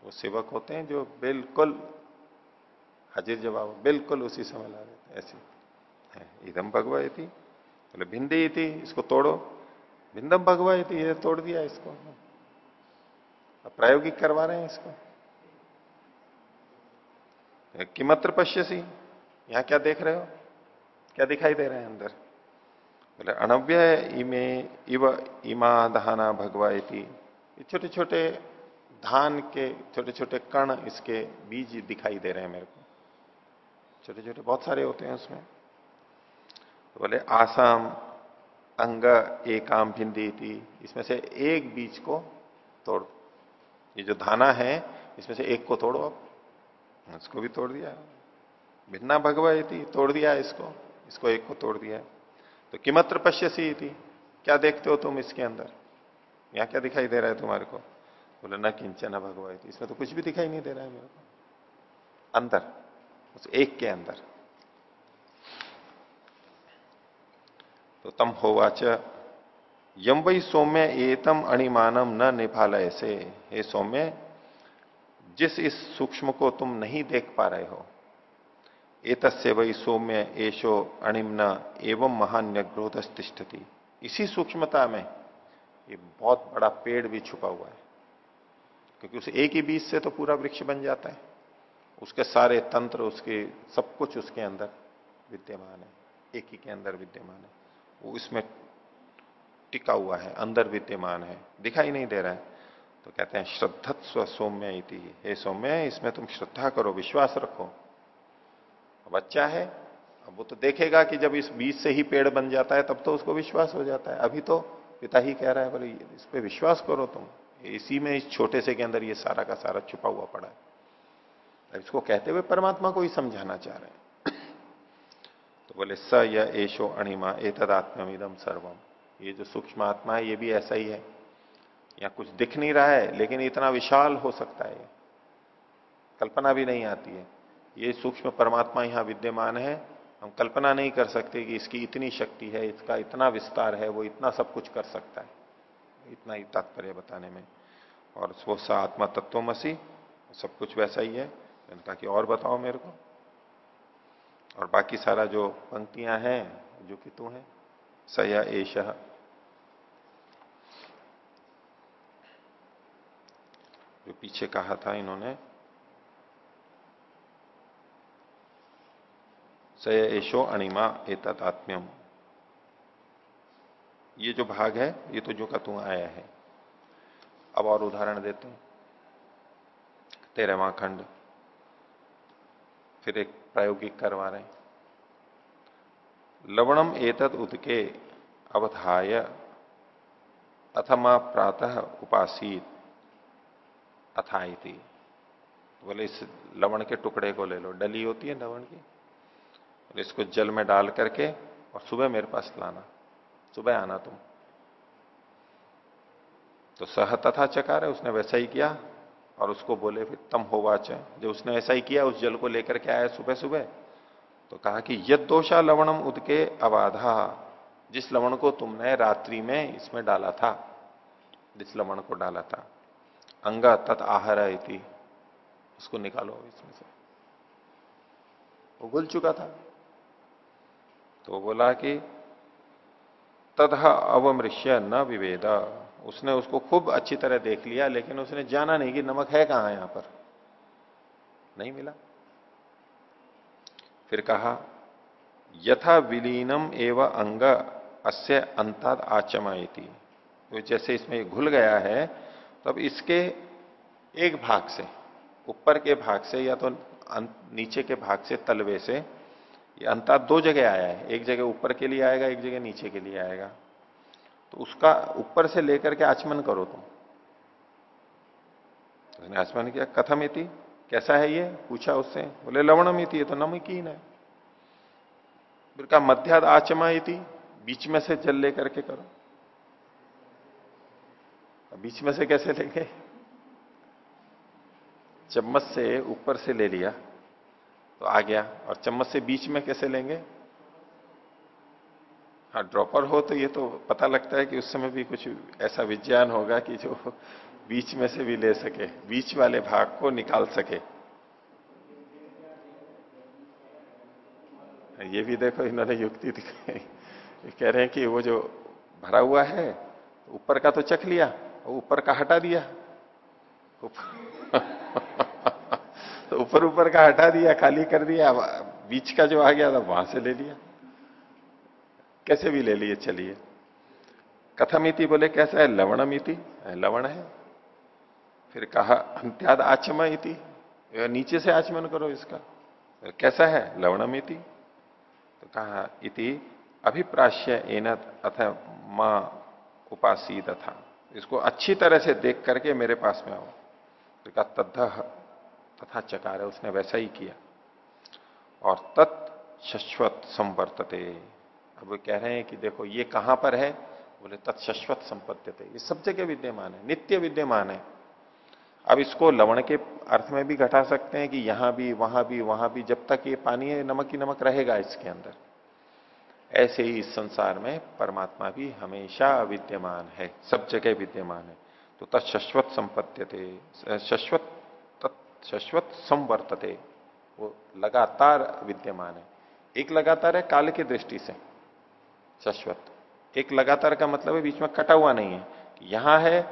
वो सेवक होते हैं जो बिल्कुल हाजिर जवाब, बिल्कुल उसी समय ला देते ऐसी। इदम भगवा थी बोले भिंदी थी इसको तोड़ो। भिंदम भगवा थी ये तोड़ दिया इसको। प्रायोगिक करवा रहे हैं इसको। किमत्र पश्यसी? यहाँ क्या देख रहे हो? क्या दिखाई दे रहे हैं अंदर? बोले अनव्य इमे इव इमा दहाना भगवायती छोटे छोटे धान के छोटे छोटे कण इसके बीज दिखाई दे रहे हैं मेरे को। छोटे छोटे बहुत सारे होते हैं उसमें। तो बोले, आसाम, अंग, एकाम, भिंदी थी इसमें से एक बीज को तोड़ ये जो धाना है, इसमें से एक को तोड़ो अब इसको भी तोड़ दिया। भिन्ना भगवा थी तोड़ दिया इसको। इसको एक को तोड़ दिया। तो किमत्र पश्यसी थी क्या देखते हो तुम इसके अंदर? यहाँ क्या दिखाई दे रहा है तुम्हारे को? बोले, न किंचन भगवाई इसमें तो कुछ भी दिखाई नहीं दे रहा है मेरे को। अंदर, उस एक के अंदर। तो तम होवाच यम वही सौम्य एतम अणिमानम न निभालय से हे सौम्य जिस इस सूक्ष्म को तुम नहीं देख पा रहे हो, एतस्य वही सौम्य एशो अणिमन एवं महान्यग्रोध तिष्ठति इसी सूक्ष्मता में ये बहुत बड़ा पेड़ भी छुपा हुआ है, क्योंकि उस एक ही बीज से तो पूरा वृक्ष बन जाता है। उसके सारे तंत्र, उसके सब कुछ उसके अंदर विद्यमान है, एक ही के अंदर विद्यमान है। वो इसमें टिका हुआ है, अंदर विद्यमान है, दिखाई नहीं दे रहा है। तो कहते हैं, श्रद्धत्व सौम्य इति हे। सौम्य, इसमें तुम श्रद्धा करो, विश्वास रखो। बच्चा है, अब वो तो देखेगा कि जब इस बीज से ही पेड़ बन जाता है, तब तो उसको विश्वास हो जाता है। अभी तो पिता ही कह रहा है, बोले इस पर विश्वास करो तुम। इसी में इस छोटे से के अंदर ये सारा का सारा छुपा हुआ पड़ा है। इसको कहते हुए परमात्मा को ही समझाना चाह रहे हैं। तो बोले, स या एशो अणिमा एतदात्म्यमिदम सर्वम। ये जो सूक्ष्म आत्मा है, ये भी ऐसा ही है। या कुछ दिख नहीं रहा है, लेकिन इतना विशाल हो सकता है। कल्पना भी नहीं आती है। ये सूक्ष्म परमात्मा यहाँ विद्यमान है। हम कल्पना नहीं कर सकते कि इसकी इतनी शक्ति है, इसका इतना विस्तार है, वो इतना सब कुछ कर सकता है। इतना ही तात्पर्य बताने में। और वो सा आत्मा तत्वमसी सब कुछ वैसा ही है। मैंने कहा कि और बताओ मेरे को। और बाकी सारा जो पंक्तियाँ हैं, जो कि तू है सया एश जो पीछे कहा था इन्होंने। सय एशो अणिमा एतत आत्म्यम। ये जो भाग है, ये तो जो का तू आया है। अब और उदाहरण देते हैं। तेरहवा खंड। फिर एक प्रायोगिक करवा रहे हैं। लवणम एतद उदके अवधाय अथमा प्रातः उपासित। अथाई थी बोले, इस लवण के टुकड़े को ले लो। डली होती है लवण की। इसको जल में डाल करके और सुबह मेरे पास लाना। सुबह आना तुम। तो सह तथा चकार है, उसने वैसा ही किया। और उसको बोले, फिर तम होवाच जो उसने ऐसा ही किया, उस जल को लेकर के आया सुबह सुबह तो कहा कि, यद दोषा लवणम उदके अबाधा। जिस लवण को तुमने रात्रि में इसमें डाला था, जिस लवण को डाला था अंग तत् आहर उसको निकालो इसमें से। वो घुल चुका था। तो बोला कि तथा अवमृश्य न विवेद। उसने उसको खूब अच्छी तरह देख लिया, लेकिन उसने जाना नहीं कि नमक है कहाँ यहाँ पर। नहीं मिला। फिर कहा, यथा विलीनम एवं अंग अस्य अंताद आचमायती। तो जैसे इसमें घुल गया है तब इसके एक भाग से, ऊपर के भाग से या तो नीचे के भाग से तलवे से, ये अंतर दो जगह आया है। एक जगह ऊपर के लिए आएगा, एक जगह नीचे के लिए आएगा। तो उसका ऊपर से लेकर के आचमन करो तुम। उसने आचमन किया, कथम इति, कैसा है ये? पूछा उससे, बोले, लवणम इति, ये तो नमकीन है। फिर कहा मध्याद आचमा इति, बीच में से जल लेकर के करो। बीच में से कैसे लेंगे? चम्मच से ऊपर से ले लिया तो आ गया। और चम्मच से बीच में कैसे लेंगे? हाँ ड्रॉपर हो तो ये तो पता लगता है कि उस समय भी कुछ ऐसा विज्ञान होगा कि जो बीच में से भी ले सके, बीच वाले भाग को निकाल सके। ये भी देखो, इन्होंने युक्ति दिखाई। कह रहे हैं कि वो जो भरा हुआ है, ऊपर का तो चख लिया। ऊपर का हटा दिया। तो ऊपर ऊपर का हटा दिया, खाली कर दिया बीच का जो आ गया था, वहाँ से ले लिया। कैसे भी ले लिए, चलिए। कथमिति बोले, कैसा है? लवणमिति? लवण है। फिर कहा अंत्याद आचम इति नीचे से आचमन करो इसका। कैसा है? लवणमिति? तो कहा, इति अभिप्राश्य एनत अथ माँ उपासीद था इसको अच्छी तरह से देख करके मेरे पास में आओ। तो कहा तथा चकार है, उसने वैसा ही किया। और तत्शश्वत संवर्तते। अब वो कह रहे हैं कि देखो, ये कहाँ पर है? बोले तत्शश्वत संपत्ति ये सब जगह विद्यमान है, नित्य विद्यमान है। अब इसको लवण के अर्थ में भी घटा सकते हैं कि यहाँ भी, वहाँ भी वहाँ भी, जब तक ये पानी है, नमक ही नमक रहेगा इसके अंदर। ऐसे ही इस संसार में परमात्मा भी हमेशा विद्यमान है, सब जगह विद्यमान है। तो तत्शश्वत संपत्ति शश्वत शश्वत संवर्तते, वो लगातार विद्यमान है। एक लगातार है काल की दृष्टि से, शश्वत। एक लगातार का मतलब है बीच में कटा हुआ नहीं है यहाँ है,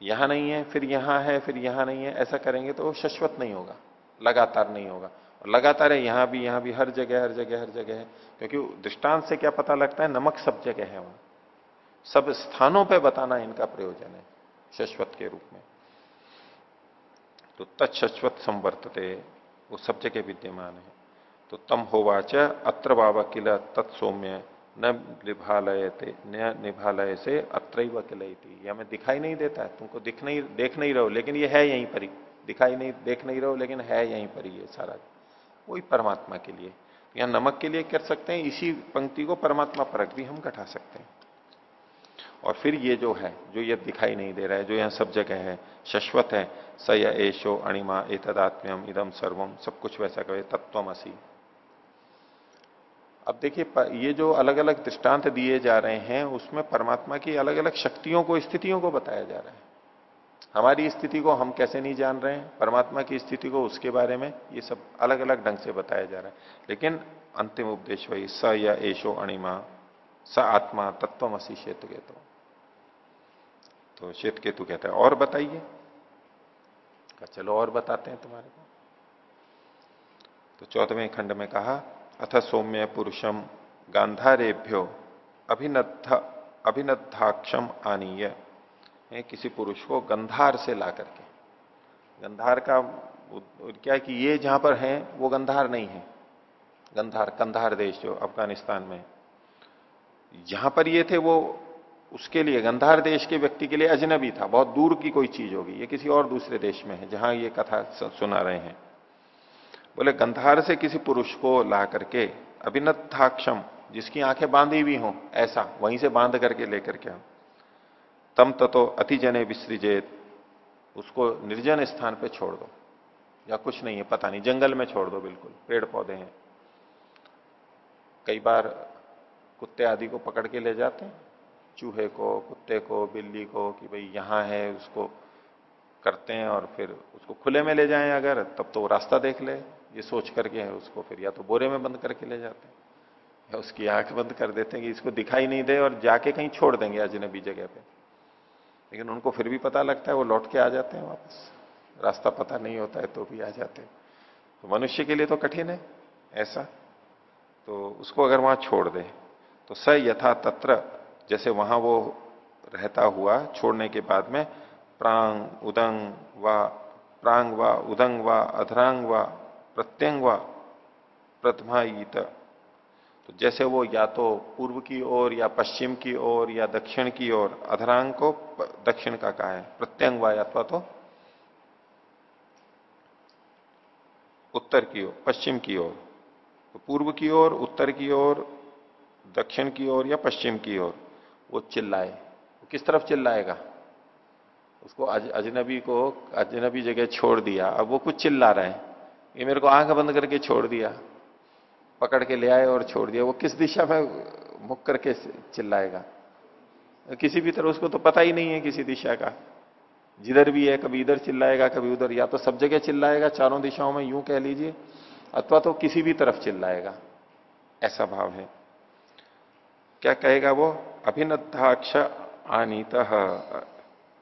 यहाँ नहीं है, फिर यहाँ है, फिर यहाँ नहीं है, ऐसा करेंगे तो शश्वत नहीं होगा, लगातार नहीं होगा। और लगातार है, यहाँ भी यहाँ भी, हर जगह हर जगह हर जगह है। क्योंकि दृष्टांत से क्या पता लगता है, नमक सब जगह है वहाँ। सब स्थानों पर बताना इनका प्रयोजन है, शश्वत के रूप में। तो तत्शश्वत संवर्तते, वो सब जगह विद्यमान है। तो तम होवाच, अत्र बाबा किला तत्सौम्य न निभालयते, न निभालय से अत्र थी या मैं दिखाई नहीं देता है तुमको दिख नहीं, देख नहीं रहो, लेकिन ये है यहीं पर। ही दिखाई नहीं, देख नहीं रहो, लेकिन है यहीं पर ही ये सारा। वही परमात्मा के लिए। यहाँ नमक के लिए कर सकते हैं, इसी पंक्ति को परमात्मा परक भी हम घटा सकते हैं। और फिर ये जो है, जो ये दिखाई नहीं दे रहा है, जो यहाँ सब जगह है, शश्वत है, स एशो अणिमा एतदात्म्यम इदम सर्वम सब कुछ वैसा कहे तत्वम असी अब देखिए ये जो अलग अलग दृष्टांत दिए जा रहे हैं, उसमें परमात्मा की अलग अलग शक्तियों को, स्थितियों को बताया जा रहा है। हमारी स्थिति को हम कैसे नहीं जान रहे हैं? परमात्मा की स्थिति को उसके बारे में ये सब अलग अलग ढंग से बताया जा रहा है। लेकिन अंतिम उपदेश वही, स या एशो अणिमा, स आत्मा तत्व तत्वमसी शेतु केतु तो श्वेत केतु कहता है, और बताइए। चलो और बताते हैं तुम्हारे को। तो चौदहवें खंड में कहा, अथ सौम्य पुरुषम गांधारेभ्यो अभिनद्ध अभिनद्धाक्षम आनीय। किसी पुरुष को गंधार से ला करके। गंधार का क्या है कि ये जहाँ पर है, वो गंधार नहीं है। गंधार, कंधार देश जो अफ़गानिस्तान में। जहाँ पर ये थे, वो उसके लिए, गंधार देश के व्यक्ति के लिए अजनबी था। बहुत दूर की कोई चीज़ होगी। ये किसी और दूसरे देश में है, जहाँ ये कथा सुना रहे हैं। बोले, गंधार से किसी पुरुष को ला करके अभिनत्थाक्षम, जिसकी आँखें बांधी हुई हों, ऐसा, वहीं से बाँध करके लेकर के तम ततो अतिजने विसृजेत। उसको निर्जन स्थान पे छोड़ दो। या कुछ नहीं है, पता नहीं, जंगल में छोड़ दो बिल्कुल पेड़ पौधे हैं। कई बार कुत्ते आदि को पकड़ के ले जाते हैं, चूहे को, कुत्ते को, बिल्ली को, कि भाई यहाँ है, उसको करते हैं और फिर उसको खुले में ले जाएँ अगर, तब तो वो रास्ता देख ले। ये सोच करके है, उसको फिर या तो बोरे में बंद करके ले जाते हैं, या उसकी आँख बंद कर देते हैं कि इसको दिखाई नहीं दे और जाके कहीं छोड़ देंगे अजनबी जगह पे। लेकिन उनको फिर भी पता लगता है वो लौट के आ जाते हैं वापस। रास्ता पता नहीं होता है तो भी आ जाते हैं। तो मनुष्य के लिए तो कठिन है, ऐसा। तो उसको अगर वहाँ छोड़ दे तो स यथा तत्र, जैसे वहाँ वो रहता हुआ छोड़ने के बाद में, प्रांग, उदंग व, प्रांग व, उदंग व, अधरांग व, प्रत्यंग व प्रथमा जैसे वो या तो पूर्व की ओर या पश्चिम की ओर या दक्षिण की ओर अधरांग को दक्षिण का कहा है प्रत्यंग व अथवा तो उत्तर की ओर पश्चिम की ओर। तो पूर्व की ओर उत्तर की ओर दक्षिण की ओर या पश्चिम की ओर वो चिल्लाए। किस तरफ़ चिल्लाएगा? उसको अज, अजनबी को अजनबी जगह छोड़ दिया। अब वो कुछ चिल्ला रहे हैं। ये मेरे को आँख बंद करके छोड़ दिया। पकड़ के ले आए और छोड़ दिया। वो किस दिशा में मुख करके चिल्लाएगा? किसी भी तरह उसको तो पता ही नहीं है किसी दिशा का। जिधर भी है, कभी इधर चिल्लाएगा, कभी उधर। या तो सब जगह चिल्लाएगा, चारों दिशाओं में यूँ कह लीजिए, अथवा तो किसी भी तरफ़ चिल्लाएगा। ऐसा भाव है। क्या कहेगा वो? अभिनद्धाक्ष आनीत।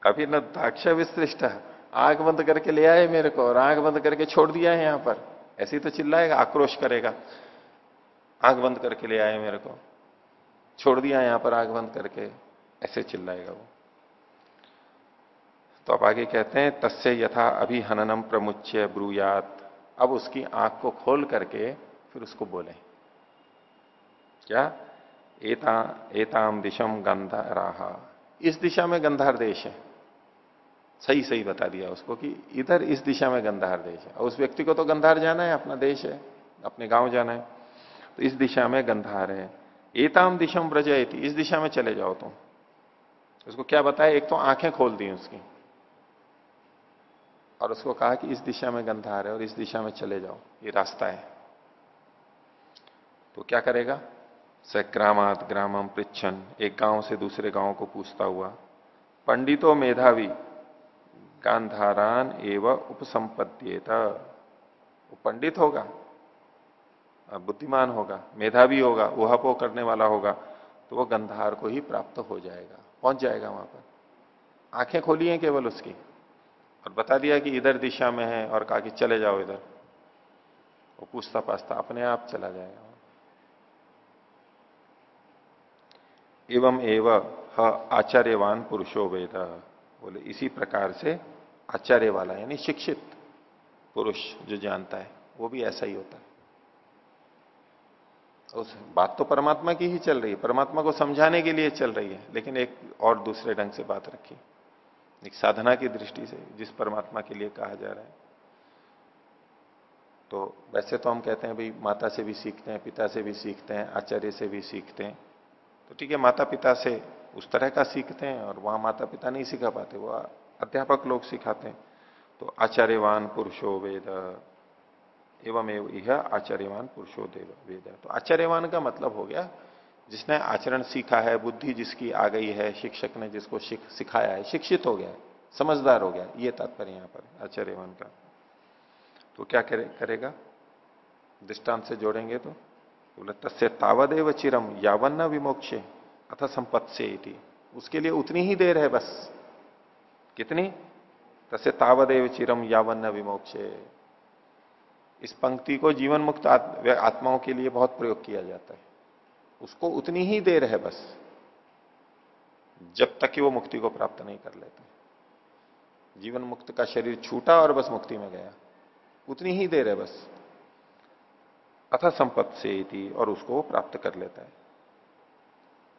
अभिनद्धाक्ष विश्रिष्ट आग बंद करके ले आए मेरे को और आग बंद करके छोड़ दिया है यहाँ पर। ऐसे ही तो चिल्लाएगा, आक्रोश करेगा। आग बंद करके ले आए मेरे को। छोड़ दिया यहाँ पर आग बंद करके। ऐसे चिल्लाएगा वो। तो अब आगे कहते हैं, तस्य यथा अभी हननम प्रमुच्य ब्रूयात। अब उसकी आँख को खोल करके फिर उसको बोले। क्या? एता एताम दिशम गंधाराहा इस दिशा में गंधार देश है। सही सही बता दिया उसको कि इधर इस दिशा में गंधार देश है। और उस व्यक्ति को तो गंधार जाना है, अपना देश है, अपने गाँव जाना है। तो इस दिशा में गंधार है। एताम दिशा दिशम ब्रजयती इस दिशा में चले जाओ तुम। उसको क्या बताया? एक तो आँखें खोल दी उसकी। और उसको कहा कि इस दिशा में गंधार है और इस दिशा में चले जाओ। ये रास्ता है। तो क्या करेगा? स ग्रामात ग्रामम पृछन एक गाँव से दूसरे गाँव को पूछता हुआ, पंडितो मेधावी, गांधारान एवं उपसंपद्येत। वो पंडित होगा। बुद्धिमान होगा, मेधावी होगा उहापो करने वाला होगा तो वो गंधार को ही प्राप्त हो जाएगा, पहुँच जाएगा वहाँ पर। आँखें खोली हैं केवल उसकी और बता दिया कि इधर दिशा में है और कहा कि चले जाओ इधर। वो पूछता पाछता अपने आप चला जाएगा। एवं एवं आचार्यवान पुरुषो वेद। बोले, इसी प्रकार से आचार्य वाला यानी शिक्षित पुरुष जो जानता है, वो भी ऐसा ही होता है। उस बात तो परमात्मा की ही चल रही है, परमात्मा को समझाने के लिए चल रही है, लेकिन एक और दूसरे ढंग से बात रखी। एक साधना की दृष्टि से, जिस परमात्मा के लिए कहा जा रहा है। तो वैसे तो हम कहते हैं, भाई, माता से भी सीखते हैं, पिता से भी सीखते हैं, आचार्य से भी सीखते हैं। तो ठीक है माता पिता से उस तरह का सीखते हैं, और वहाँ माता पिता नहीं सिखा पाते वह अध्यापक लोग सिखाते हैं। तो आचार्यवान पुरुषो वेद एवं यह आचार्यवान पुरुषो देव वेद। तो आचार्यवान का मतलब हो गया जिसने आचरण सीखा है बुद्धि जिसकी आ गई है शिक्षक ने जिसको शिक, सिखाया है शिक्षित हो गया समझदार हो गया ये तात्पर्य यहाँ पर आचार्यवान का। तो क्या करे, करेगा? दृष्टांत से जोड़ेंगे तो बोले तस्य तावदेव चिरम यावन न विमोक्षे अथ संपत् से उसके लिए उतनी ही देर है बस। कितनी? तस्य तावदेव चिरम यावन न विमोक्षे। इस पंक्ति को जीवन मुक्त आत्माओं के लिए बहुत प्रयोग किया जाता है। उसको उतनी ही देर है बस, जब तक कि वो मुक्ति को प्राप्त नहीं कर लेते। जीवन मुक्त का शरीर छूटा और बस मुक्ति में गया। उतनी ही देर है बस। अथा संपत्त से थी और उसको वो प्राप्त कर लेता है।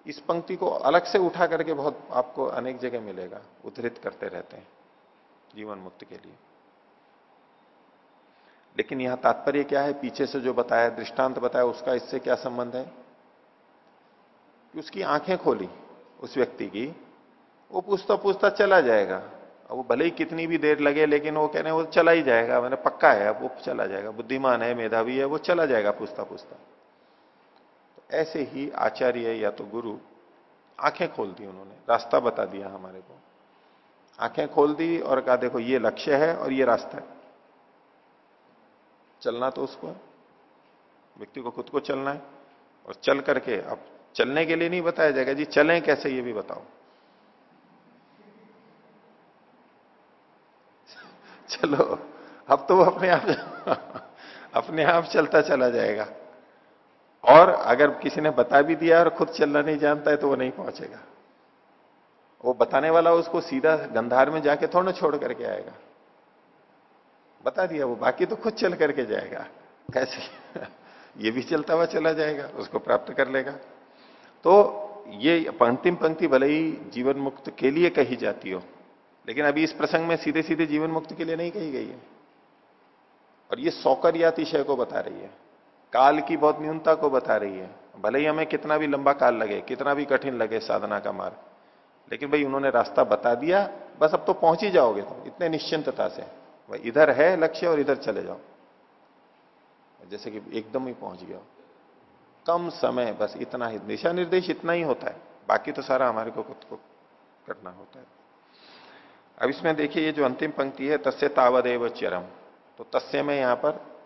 इस पंक्ति को अलग से उठा करके बहुत आपको अनेक जगह मिलेगा। उद्धृत करते रहते हैं जीवन मुक्त के लिए। लेकिन यहाँ तात्पर्य क्या है? पीछे से जो बताया, दृष्टांत बताया, उसका इससे क्या संबंध है? कि उसकी आँखें खोली उस व्यक्ति की, वो पूछता पूछता चला जाएगा। अब वो भले ही कितनी भी देर लगे, लेकिन वो कह रहे वो चला ही जाएगा। मैंने पक्का है, अब वो चला जाएगा। बुद्धिमान है, मेधावी है, वो चला जाएगा पूछता पूछता। तो ऐसे ही आचार्य या तो गुरु आँखें खोल दी उन्होंने, रास्ता बता दिया हमारे को। आँखें खोल दी और कहा, देखो, ये लक्ष्य है और ये रास्ता है। चलना तो उसको व्यक्ति को खुद को चलना है। और चल करके, अब चलने के लिए नहीं बताया जाएगा। जी, चलें कैसे ये भी बताओ। चलो, अब तो वो अपने आप अपने आप चलता चला जाएगा। और अगर किसी ने बता भी दिया और खुद चलना नहीं जानता है तो वो नहीं पहुंचेगा। वो बताने वाला उसको सीधा गंधार में जाके थोड़ा छोड़ करके आएगा। बता दिया, वो बाकी तो खुद चल करके जाएगा। कैसे? ये भी चलता हुआ चला जाएगा, उसको प्राप्त कर लेगा। तो ये अंतिम पंक्ति भले ही जीवन मुक्त के लिए कही जाती हो, लेकिन अभी इस प्रसंग में सीधे सीधे जीवन मुक्त के लिए नहीं कही गई है। और ये सौकर्यात विषय को बता रही है, काल की बहुत न्यूनता को बता रही है। भले ही हमें कितना भी लंबा काल लगे, कितना भी कठिन लगे साधना का मार्ग, लेकिन भाई उन्होंने रास्ता बता दिया, बस अब तो पहुँच ही जाओगे तुम, इतने निश्चिंतता से। भाई, इधर है लक्ष्य और इधर चले जाओ। जैसे कि एकदम ही पहुँच गया। कम समय, बस इतना ही। दिशा निर्देश इतना ही होता है। बाकी तो सारा हमारे को खुद को करना होता है। अब इसमें देखिए, ये जो अंतिम पंक्ति है, तस्य तावदेव चरम। तो तस्य में यहाँ पर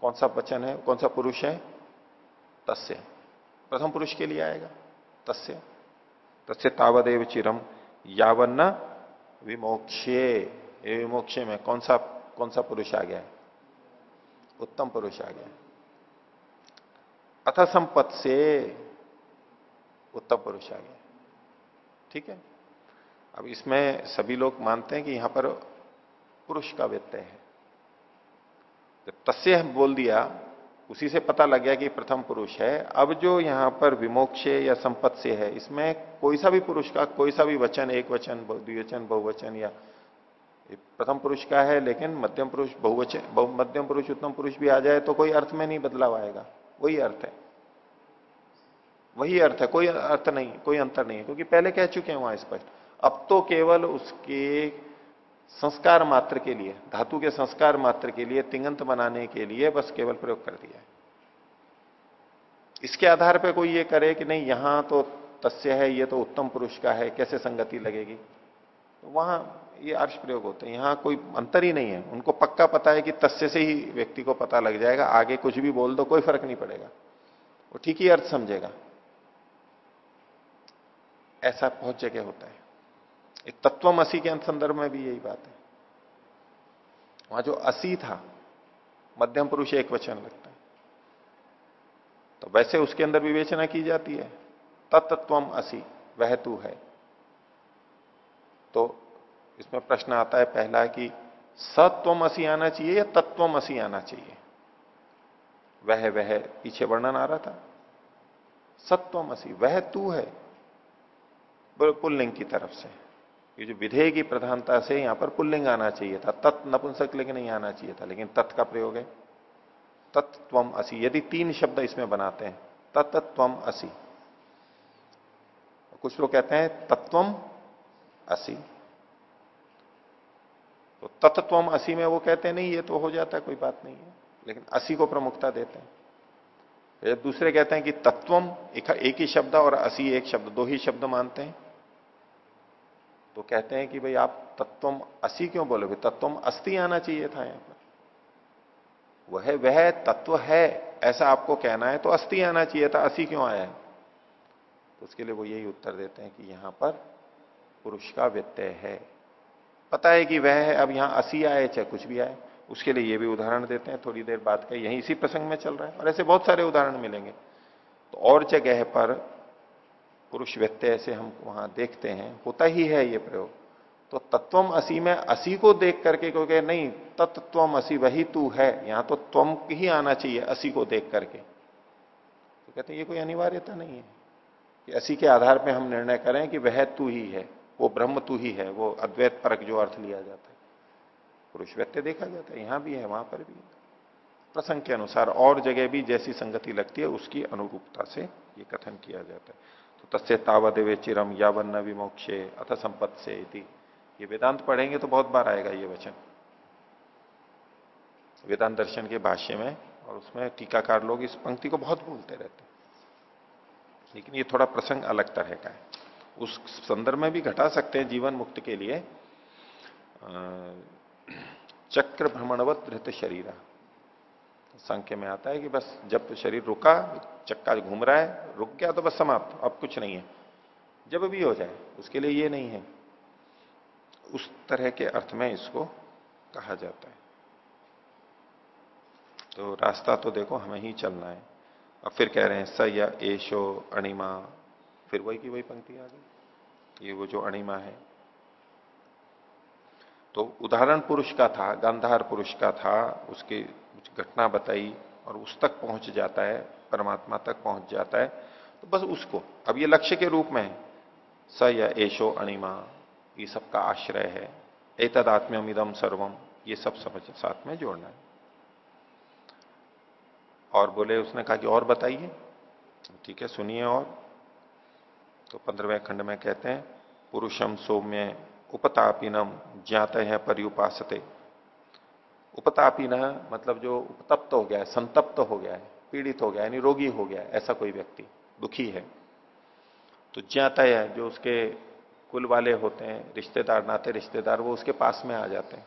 कौन सा वचन है, कौन सा पुरुष है? तस्य। प्रथम पुरुष के लिए आएगा। तस्य। तस्य तावदेव चिरम। यावन्न विमोक्षे विमोक्षे में कौन सा कौन सा पुरुष आ गया? उत्तम पुरुष आ गया। अथ संपत् से उत्तम पुरुष आ गया। ठीक है? अब इसमें सभी लोग मानते हैं कि यहाँ पर पुरुष का व्यत्यय है। जब तस्य बोल दिया, उसी से पता लग गया कि प्रथम पुरुष है। अब जो यहाँ पर विमोक्षे या संपत् से है, इसमें कोई सा भी पुरुष का, कोई सा भी वचन, एक वचन द्विवचन, बहुवचन या प्रथम पुरुष का है, लेकिन मध्यम पुरुष बहुवचन मध्यम पुरुष, उत्तम पुरुष भी आ जाए तो कोई अर्थ में नहीं बदलाव आएगा। वही अर्थ है। वही अर्थ है, कोई अर्थ नहीं, कोई अंतर नहीं है, क्योंकि पहले कह चुके हैं वहाँ स्पष्ट। अब तो केवल उसके संस्कार मात्र के लिए, धातु के संस्कार मात्र के लिए, तिंगंत बनाने के लिए बस केवल प्रयोग कर दिया है। इसके आधार पर कोई ये करे कि नहीं, यहाँ तो तस्य है, ये तो उत्तम पुरुष का है, कैसे संगति लगेगी? तो वहाँ ये अर्श प्रयोग होते हैं। यहाँ कोई अंतर ही नहीं है। उनको पक्का पता है कि तस्य से ही व्यक्ति को पता लग जाएगा। आगे कुछ भी बोल दो, कोई फ़र्क नहीं पड़ेगा। वो ठीक ही अर्थ समझेगा। ऐसा बहुत जगह होता है। एक तत्वम असी के संदर्भ में भी यही बात है। वहाँ जो असी था, मध्यम पुरुष एक वचन लगता है। तो वैसे उसके अंदर विवेचना की जाती है। तत्वम असी वह तू है। तो इसमें प्रश्न आता है पहला कि सत्वम असी आना चाहिए या तत्वम असी आना चाहिए? वह वह, पीछे वर्णन आ रहा था। सत्वम असी वह तू है। पुल्लिंग की तरफ़ से। ये जो विधेय की प्रधानता से यहाँ पर पुल्लिंग आना चाहिए था। तत् नपुंसक लेकिन नहीं आना चाहिए था, लेकिन तत् का प्रयोग है। तत्वम असी यदि तीन शब्द इसमें बनाते हैं तत्वम असी कुछ लोग कहते हैं तत्वम असी तो तत्वम असी में वो कहते नहीं, ये तो हो जाता है कोई बात नहीं है। लेकिन असी को प्रमुखता देते हैं। दूसरे कहते हैं कि तत्वम एक ही शब्द और असी एक शब्द, दो ही शब्द मानते हैं। तो कहते हैं कि भाई आप तत्वम असी क्यों बोलोगे तत्वम अस्थि आना चाहिए था यहाँ पर। वह वह तत्व है, ऐसा आपको कहना है तो अस्थि आना चाहिए था, असी क्यों आया है? तो उसके लिए वो यही उत्तर देते हैं कि यहाँ पर पुरुष का व्यत्यय है। पता है कि वह है, अब यहाँ असी आए, चाहे कुछ भी आए। उसके लिए ये भी उदाहरण देते हैं, थोड़ी देर बाद का यही इसी प्रसंग में चल रहा है। और ऐसे बहुत सारे उदाहरण मिलेंगे। तो और जगह पर पुरुष व्यत्यय से हम वहाँ देखते हैं, होता ही है ये प्रयोग। तो तत्वम असी में असी को देख करके क्योंकि नहीं, तत्वम असी वही तू है, यहाँ तो त्वम ही आना चाहिए, असी को देख करके। तो कहते हैं, ये कोई अनिवार्यता नहीं है कि असी के आधार पर हम निर्णय करें कि वह तू ही है। वो ब्रह्म तू ही है, वो अद्वैत परक जो अर्थ लिया जाता है। पुरुष व्यक्ति देखा जाता है, यहाँ भी है, वहाँ पर भी है। प्रसंग के अनुसार और जगह भी जैसी संगति लगती है, उसकी अनुरूपता से ये कथन किया जाता है। तो तस्य तावदेवे चिरम यावन्न विमोक्षे अथ संपत् से ये वेदांत पढ़ेंगे तो बहुत बार आएगा ये वचन। वेदांत दर्शन के भाष्य में और उसमें टीकाकार लोग इस पंक्ति को बहुत बोलते रहते हैं। लेकिन ये थोड़ा प्रसंग अलग तरह का है। उस संदर्भ में भी घटा सकते हैं जीवन मुक्त के लिए। चक्र भ्रमणवत धृत शरीर। संख्य में आता है कि बस जब शरीर रुका, चक्का घूम रहा है, रुक गया तो बस समाप्त, अब कुछ नहीं है। जब भी हो जाए, उसके लिए ये नहीं है। उस तरह के अर्थ में इसको कहा जाता है। तो रास्ता तो देखो, हमें ही चलना है। अब फिर कह रहे हैं स या एशो अणिमा फिर वही की वही पंक्ति आ गई। ये वो जो अणिमा है। तो उदाहरण पुरुष का था, गांधार पुरुष का था, उसकी घटना बताई और उस तक पहुँच जाता है, परमात्मा तक पहुँच जाता है। तो बस उसको, अब ये लक्ष्य के रूप में स या एशो अणिमा, ये सबका आश्रय है। एतदात्म्यम इदम सर्वम ये सब समझ, साथ में जोड़ना है। और बोले, उसने कहा कि और बताइए। ठीक है, सुनिए और। तो पंद्रहवें खंड में कहते हैं पुरुषम सौम्य उपतापिनम ज्ञात है परिउपासते उपतापिन मतलब जो उपतप्त हो गया है, संतप्त हो गया है, पीड़ित हो गया यानी रोगी हो गया ऐसा कोई व्यक्ति, दुखी है। तो ज्ञाता है जो उसके कुल वाले होते हैं, रिश्तेदार, नाते रिश्तेदार, वो उसके पास में आ जाते हैं।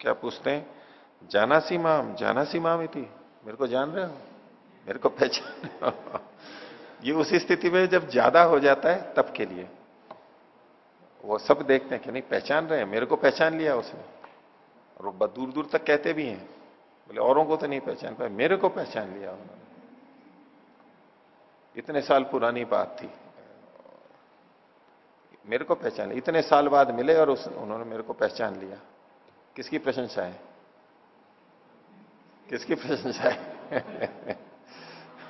क्या पूछते हैं जाना सी माम जाना सी माम इति? मेरे को जान रहे हो? मेरे को पहचान ये उसी स्थिति में जब ज़्यादा हो जाता है, तब के लिए। वो सब देखते हैं कि नहीं, पहचान रहे हैं, मेरे को पहचान लिया उसने। और वो दूर दूर तक कहते भी हैं। बोले, औरों को तो नहीं पहचान पाए, मेरे को पहचान लिया उन्होंने। इतने साल पुरानी बात थी। मेरे को पहचान लिया। इतने साल बाद मिले और उस, उन्होंने मेरे को पहचान लिया। किसकी प्रशंसा है? किसकी प्रशंसा है?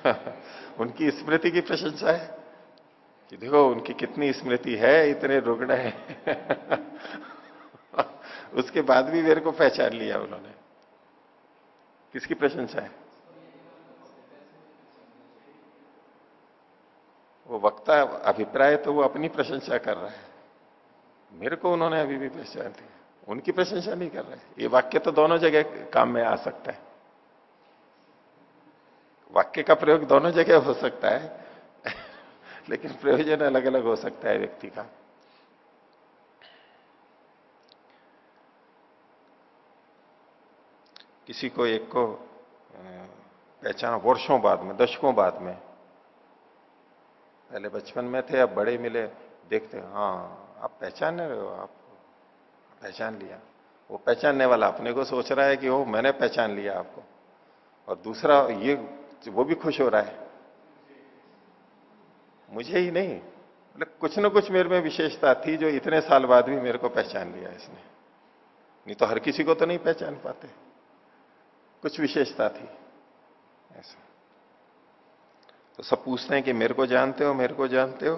उनकी स्मृति की प्रशंसा है कि देखो, उनकी कितनी स्मृति है, इतने रुग्ण है। उसके बाद भी मेरे को पहचान लिया उन्होंने। किसकी प्रशंसा है? वो वक्ता, अभिप्राय तो वो अपनी प्रशंसा कर रहा है। मेरे को उन्होंने अभी भी पहचान दिया उनकी प्रशंसा नहीं कर रहे। ये वाक्य तो दोनों जगह काम में आ सकता है। वाक्य का प्रयोग दोनों जगह हो सकता है, लेकिन प्रयोजन अलग अलग हो सकता है व्यक्ति का। किसी को एक को पहचान वर्षों बाद में, दशकों बाद में, पहले बचपन में थे, अब बड़े मिले, देखते हाँ आप पहचान रहे हो, आप पहचान लिया। वो पहचानने वाला अपने को सोच रहा है कि वो मैंने पहचान लिया आपको। और दूसरा, ये वो भी खुश हो रहा है। मुझे ही नहीं। मतलब कुछ ना कुछ मेरे में विशेषता थी जो इतने साल बाद भी मेरे को पहचान लिया इसने। नहीं तो हर किसी को तो नहीं पहचान पाते। कुछ विशेषता थी। ऐसा। तो सब पूछते हैं कि मेरे को जानते हो, मेरे को जानते हो?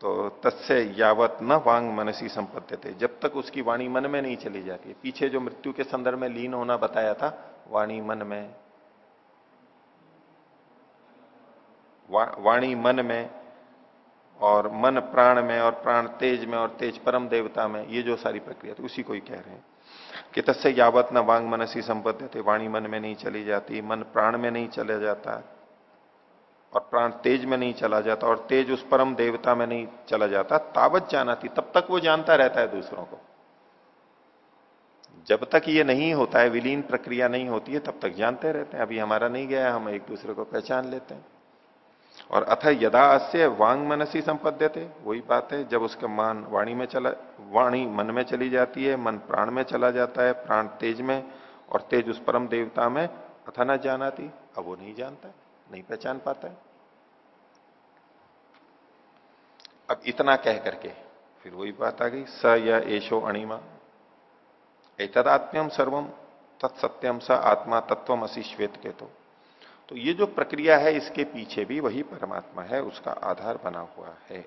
तो तत्से यावत न वांग मनसी संपत्ति थे। जब तक उसकी वाणी मन में नहीं चली जाती। पीछे जो मृत्यु के संदर्भ में लीन होना बताया था, वाणी मन में वा, वाणी मन में और मन प्राण में और प्राण तेज में और तेज परम देवता में, ये जो सारी प्रक्रिया थी, उसी को ही कह रहे हैं। कि तस्य यावत न वांग मनसी संपत्ति थे वाणी मन में नहीं चली जाती, मन प्राण में नहीं चला जाता, और प्राण तेज में नहीं चला जाता, और तेज उस परम देवता में नहीं चला जाता, तावत जाना थी, तब तक वो जानता रहता है दूसरों को। जब तक ये नहीं होता है, विलीन प्रक्रिया नहीं होती है, तब तक जानते रहते हैं, अभी हमारा नहीं गया, हम एक दूसरे को पहचान लेते हैं। और अथ यदा अस्य वांग मनसी संपद्य थे वही बात है, जब उसका मान वाणी में चला, वाणी मन में चली जाती है, मन प्राण में चला जाता है, प्राण तेज में और तेज उस परम देवता में, अथा न जाना थी अब वो नहीं जानता, नहीं पहचान पाता है। अब इतना कह करके फिर वही बात आ गई, स या एशो अणिमा। एतदात्म्यम सर्वम तत्सत्यम स आत्मा तत्वम असी श्वेत के तो तो ये जो प्रक्रिया है, इसके पीछे भी वही परमात्मा है, उसका आधार बना हुआ है।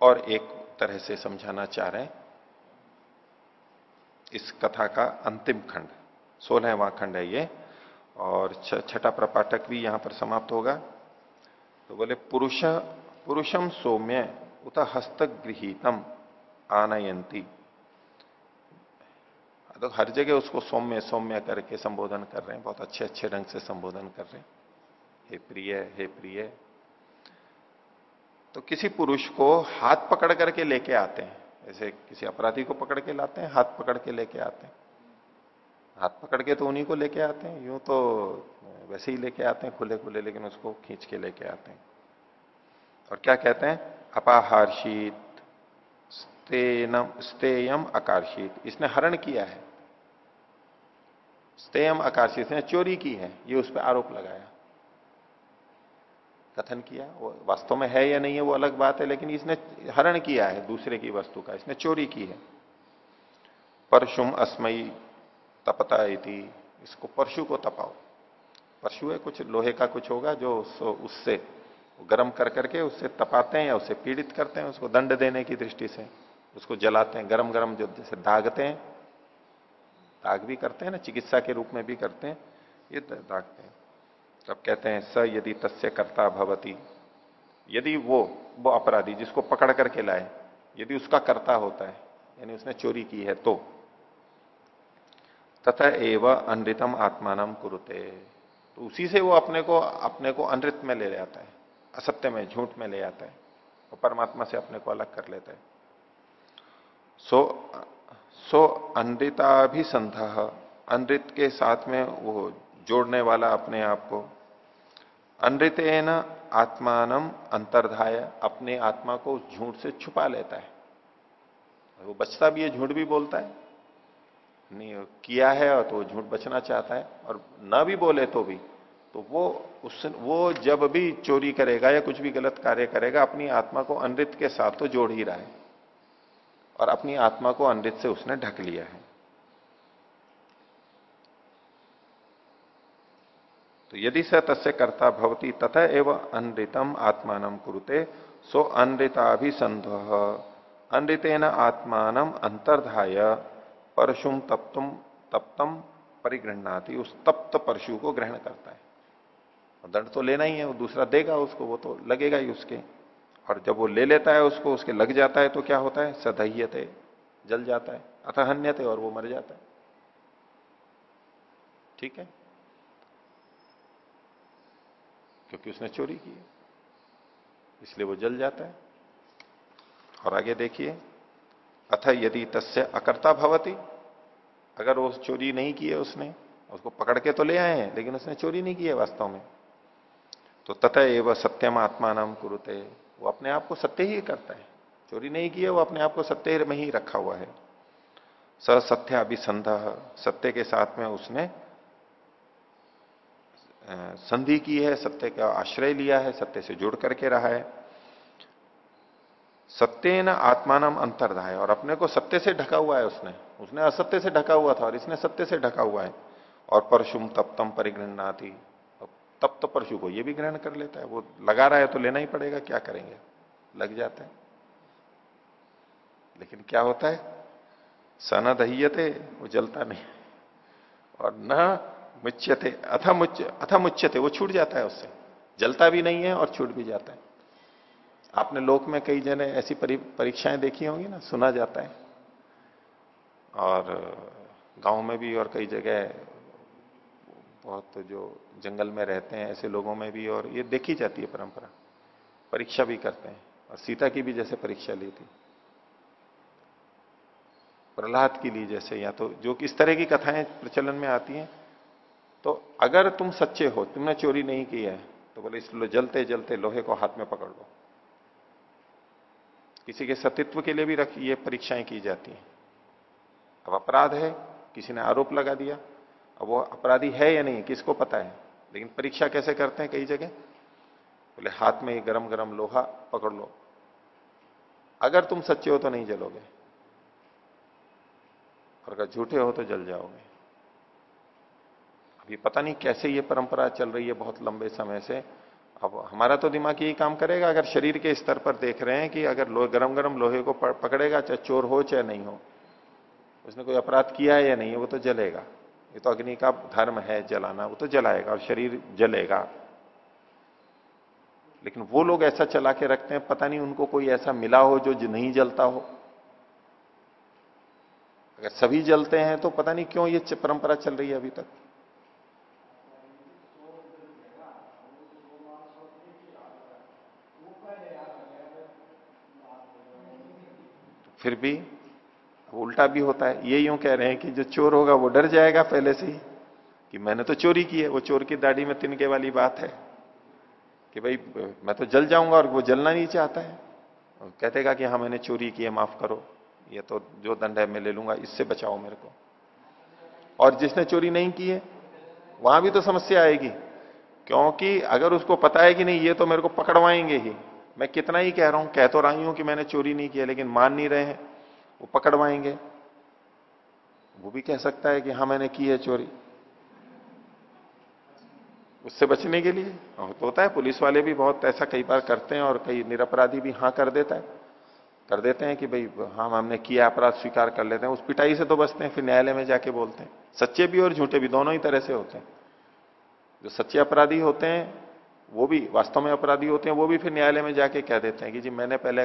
और एक तरह से समझाना चाह रहे इस कथा का अंतिम खंड, सोलहवा खंड है ये, और छठा प्रपाठक भी यहाँ पर समाप्त होगा। तो बोले, पुरुष पुरुषम सौम्य, उत हस्तगृहीतम आनयंती तो हर जगह उसको सौम्य सौम्य करके संबोधन कर रहे हैं, बहुत अच्छे अच्छे ढंग से संबोधन कर रहे हैं। हे प्रिय हे प्रिय। तो किसी पुरुष को हाथ पकड़ करके लेके आते हैं, जैसे किसी अपराधी को पकड़ के लाते हैं, हाथ पकड़ के लेके आते हैं। हाथ पकड़ के तो उन्हीं को लेके आते हैं, यूँ तो वैसे ही लेके आते हैं खुले खुले लेकिन उसको खींच के लेके आते हैं। और क्या कहते हैं? अपाहारशीत स्तेयम आकार्षित इसने हरण किया है। स्तेयम आकार्षित ने चोरी की है, ये उस पर आरोप लगाया। कथन किया, वो वास्तव में है या नहीं है, वो अलग बात है, लेकिन इसने हरण किया है, दूसरे की वस्तु का, इसने चोरी की है। परशुम अस्मयी तपता इसको परशु को तपाओ। परशु है, कुछ लोहे का कुछ होगा जो उससे गर्म कर करके उससे तपाते हैं या उससे पीड़ित करते हैं, उसको दंड देने की दृष्टि से, उसको जलाते हैं गरम गरम जो जैसे दागते हैं दाग भी करते हैं ना, चिकित्सा के रूप में भी करते हैं, ये दागते हैं। तब कहते हैं, स यदि तस्य कर्ता भवती। यदि वो वो अपराधी जिसको पकड़ करके लाए, यदि उसका कर्ता होता है, यानी उसने चोरी की है तो। तथा एवं अनृतम आत्मान कुरुते। तो उसी से वो अपने को अपने को अनृत में ले जाता है, असत्य में, झूठ में ले आता है। वो परमात्मा से अपने को अलग कर लेता है। सो सो अनृता भी संध अनृत के साथ में वो जोड़ने वाला अपने आप को। अनृतेन आत्मान अंतर्धाय, अपने आत्मा को उस झूठ से छुपा लेता है। वो बचता भी है, झूठ भी बोलता है। नहीं, किया है और तो झूठ बचना चाहता है, और ना भी बोले तो भी। तो वो उस वो जब भी चोरी करेगा या कुछ भी गलत कार्य करेगा, अपनी आत्मा को अनृत के साथ तो जोड़ ही रहा है। और अपनी आत्मा को अनृत से उसने ढक लिया है। तो यदि स तस्य कर्ता भवती तथा एवं अनृतम आत्मान कुरुते, सो अनृताभिसंध अनृतेन आत्मान अंतर्धाय परशुम तप्तुम तप्तम परिग्रहणाती उस तप्त परशु को ग्रहण करता है। दंड तो लेना ही है, वो दूसरा देगा उसको, वो तो लगेगा ही उसके। और जब वो ले लेता है उसको, उसके लग जाता है तो क्या होता है? सदह्यते जल जाता है अतः हन्यते और वो मर जाता है। ठीक है? क्योंकि उसने चोरी की है। इसलिए वो जल जाता है। और आगे देखिए, अथ यदि तस्य अकर्ता भवती, अगर वो चोरी नहीं की है उसने, उसको पकड़ के तो ले आए हैं, लेकिन उसने चोरी नहीं की है वास्तव में। तो तथा एवं सत्यम आत्मा नाम कुरुते। वो अपने आप को सत्य ही करता है। चोरी नहीं की है, वो अपने आप को सत्य में ही रखा हुआ है। सत्य अभिसंध सत्य के साथ में उसने संधि की है, सत्य का आश्रय लिया है, सत्य से जुड़ करके रहा है। सत्य न आत्मान अंतर्धाय, और अपने को सत्य से ढका हुआ है उसने। उसने असत्य से ढका हुआ था, और इसने सत्य से ढका हुआ है। और परशुम तप्तम परिग्रहणाती तप्त परशु को ये भी ग्रहण कर लेता है। वो लगा रहा है तो लेना ही पड़ेगा, क्या करेंगे? लग जाता है। लेकिन क्या होता है? सना दहियते वो जलता नहीं। और न मुच्यते अथा मुच्य अथा वो छूट जाता है उससे। जलता भी नहीं है और छूट भी जाता है। आपने लोक में कई जने ऐसी परीक्षाएँ देखी होंगी ना, सुना जाता है। और गाँव में भी और कई जगह बहुत जो जंगल में रहते हैं, ऐसे लोगों में भी और ये देखी जाती है परंपरा। परीक्षा भी करते हैं। और सीता की भी जैसे परीक्षा ली थी। प्रहलाद की ली जैसे, या तो जो किस तरह की कथाएँ प्रचलन में आती हैं। तो अगर तुम सच्चे हो, तुमने चोरी नहीं की है तो बोले इसलिए जलते जलते लोहे को हाथ में पकड़ लो। किसी के सतित्व के लिए भी रखी, ये परीक्षाएँ की जाती हैं। अब अपराध है, किसी ने आरोप लगा दिया। अब वो अपराधी है या नहीं किसको पता है? लेकिन परीक्षा कैसे करते हैं कई जगह? बोले हाथ में गरम गरम लोहा पकड़ लो। अगर तुम सच्चे हो तो नहीं जलोगे। और अगर झूठे हो तो जल जाओगे। अभी पता नहीं कैसे ये परंपरा चल रही है बहुत लंबे समय से। अब हमारा तो दिमाग यही काम करेगा अगर शरीर के स्तर पर देख रहे हैं कि अगर लो, गरम गरम लोहे को पकड़ेगा चाहे चोर हो चाहे नहीं हो। उसने कोई अपराध किया है या नहीं वो तो जलेगा। ये तो अग्नि का धर्म है जलाना, वो तो जलाएगा और शरीर जलेगा। लेकिन वो लोग ऐसा चला के रखते हैं, पता नहीं उनको कोई ऐसा मिला हो जो नहीं जलता हो। अगर सभी जलते हैं तो पता नहीं क्यों ये परंपरा चल रही है अभी तक। फिर भी उल्टा भी होता है। ये यूँ कह रहे हैं कि जो चोर होगा वो डर जाएगा पहले से ही, कि मैंने तो चोरी की है, वो चोर की दाढ़ी में तिनके वाली बात है, कि भाई, मैं तो जल जाऊँगा और वो जलना नहीं चाहता है। कहतेगा कि हाँ मैंने चोरी की है, माफ़ करो, ये तो जो दंड है मैं ले लूँगा, इससे बचाओ मेरे को। और जिसने चोरी नहीं की है, वहाँ भी तो समस्या आएगी, क्योंकि अगर उसको पता है कि नहीं, ये तो मेरे को पकड़वाएँगे ही। मैं कितना ही कह रहा हूँ, कह तो रही हूँ कि मैंने चोरी नहीं किया लेकिन मान नहीं रहे हैं। वो पकड़वाएँगे। वो भी कह सकता है कि हाँ मैंने की है चोरी। उससे बचने के लिए? तो होता है, पुलिस वाले भी बहुत ऐसा कई बार करते हैं और कई निरपराधी भी हाँ कर देता है। कर देते हैं कि भाई हाँ हमने किया, अपराध स्वीकार कर लेते हैं। उस पिटाई से तो बचते हैं, फिर न्यायालय में जाके बोलते हैं। सच्चे भी और झूठे भी, दोनों ही तरह से होते हैं। जो सच्चे अपराधी होते हैं, वो भी वास्तव में अपराधी होते हैं, वो भी फिर न्यायालय में जाके कह देते हैं कि जी, मैंने पहले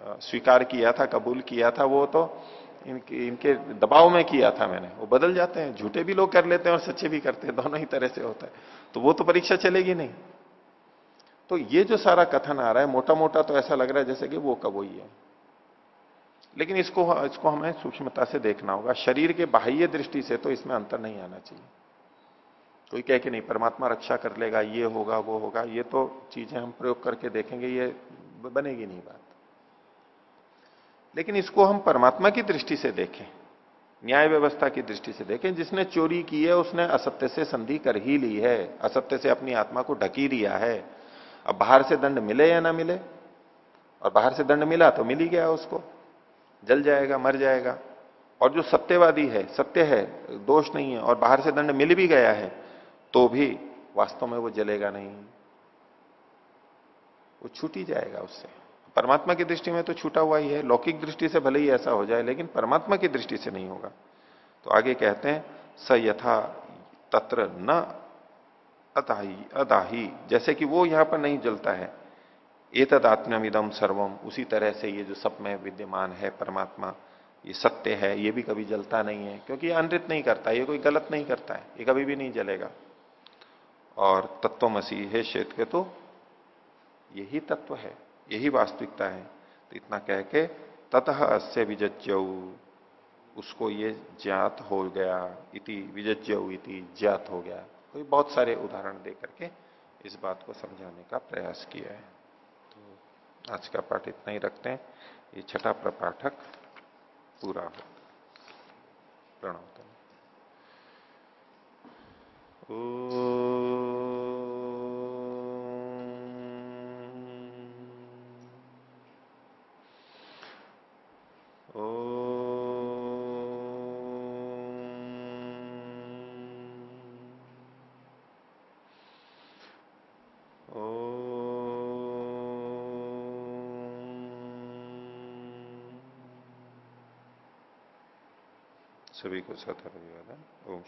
स्वीकार किया था, कबूल किया था, वो तो इनके इनके दबाव में किया था मैंने। वो बदल जाते हैं, झूठे भी लोग कर लेते हैं और सच्चे भी करते हैं, दोनों ही तरह से होता है। तो वो तो परीक्षा चलेगी नहीं। तो ये जो सारा कथन आ रहा है मोटा मोटा तो ऐसा लग रहा है जैसे कि वो कब ही। लेकिन इसको इसको हमें सूक्ष्मता से देखना होगा। शरीर के बाह्य दृष्टि से तो इसमें अंतर नहीं आना चाहिए। कोई कह के नहीं, परमात्मा रक्षा कर लेगा, ये होगा, वो होगा, ये तो चीज़ें हम प्रयोग करके देखेंगे, ये बनेगी नहीं बात। लेकिन इसको हम परमात्मा की दृष्टि से देखें, न्याय व्यवस्था की दृष्टि से देखें, जिसने चोरी की है, उसने असत्य से संधि कर ही ली है, असत्य से अपनी आत्मा को ढकी दिया है। अब बाहर से दंड मिले या ना मिले? और बाहर से दंड मिला तो मिल ही गया उसको। जल जाएगा, मर जाएगा। और जो सत्यवादी है, सत्य है, दोष नहीं है, और बाहर से दंड मिल भी गया है तो भी वास्तव में वो जलेगा नहीं। वो छूट ही जाएगा उससे। परमात्मा की दृष्टि में तो छूटा हुआ ही है। लौकिक दृष्टि से भले ही ऐसा हो जाए, लेकिन परमात्मा की दृष्टि से नहीं होगा। तो आगे कहते हैं, स यथा तत्र न अदाही अदाही। जैसे कि वो यहाँ पर नहीं जलता है। एतद आत्म्यमिदम सर्वम उसी तरह से ये जो सब में विद्यमान है परमात्मा, ये सत्य है, ये भी कभी जलता नहीं है, क्योंकि ये अनृत नहीं करता, ये कोई गलत नहीं करता है, ये कभी भी नहीं जलेगा। और तत्वमसी है श्वेत के तो यही तत्व है। यही वास्तविकता है। तो इतना कह के ततः अस्य विजज्यऊ उसको ये ज्ञात हो गया इति विजज्यऊ इति ज्ञात हो गया। कोई बहुत सारे उदाहरण दे करके इस बात को समझाने का प्रयास किया है। तो आज का पाठ इतना ही रखते हैं। ये छठा प्रपाठक पूरा हो। प्रणव ओ सभी को सतर्क ओम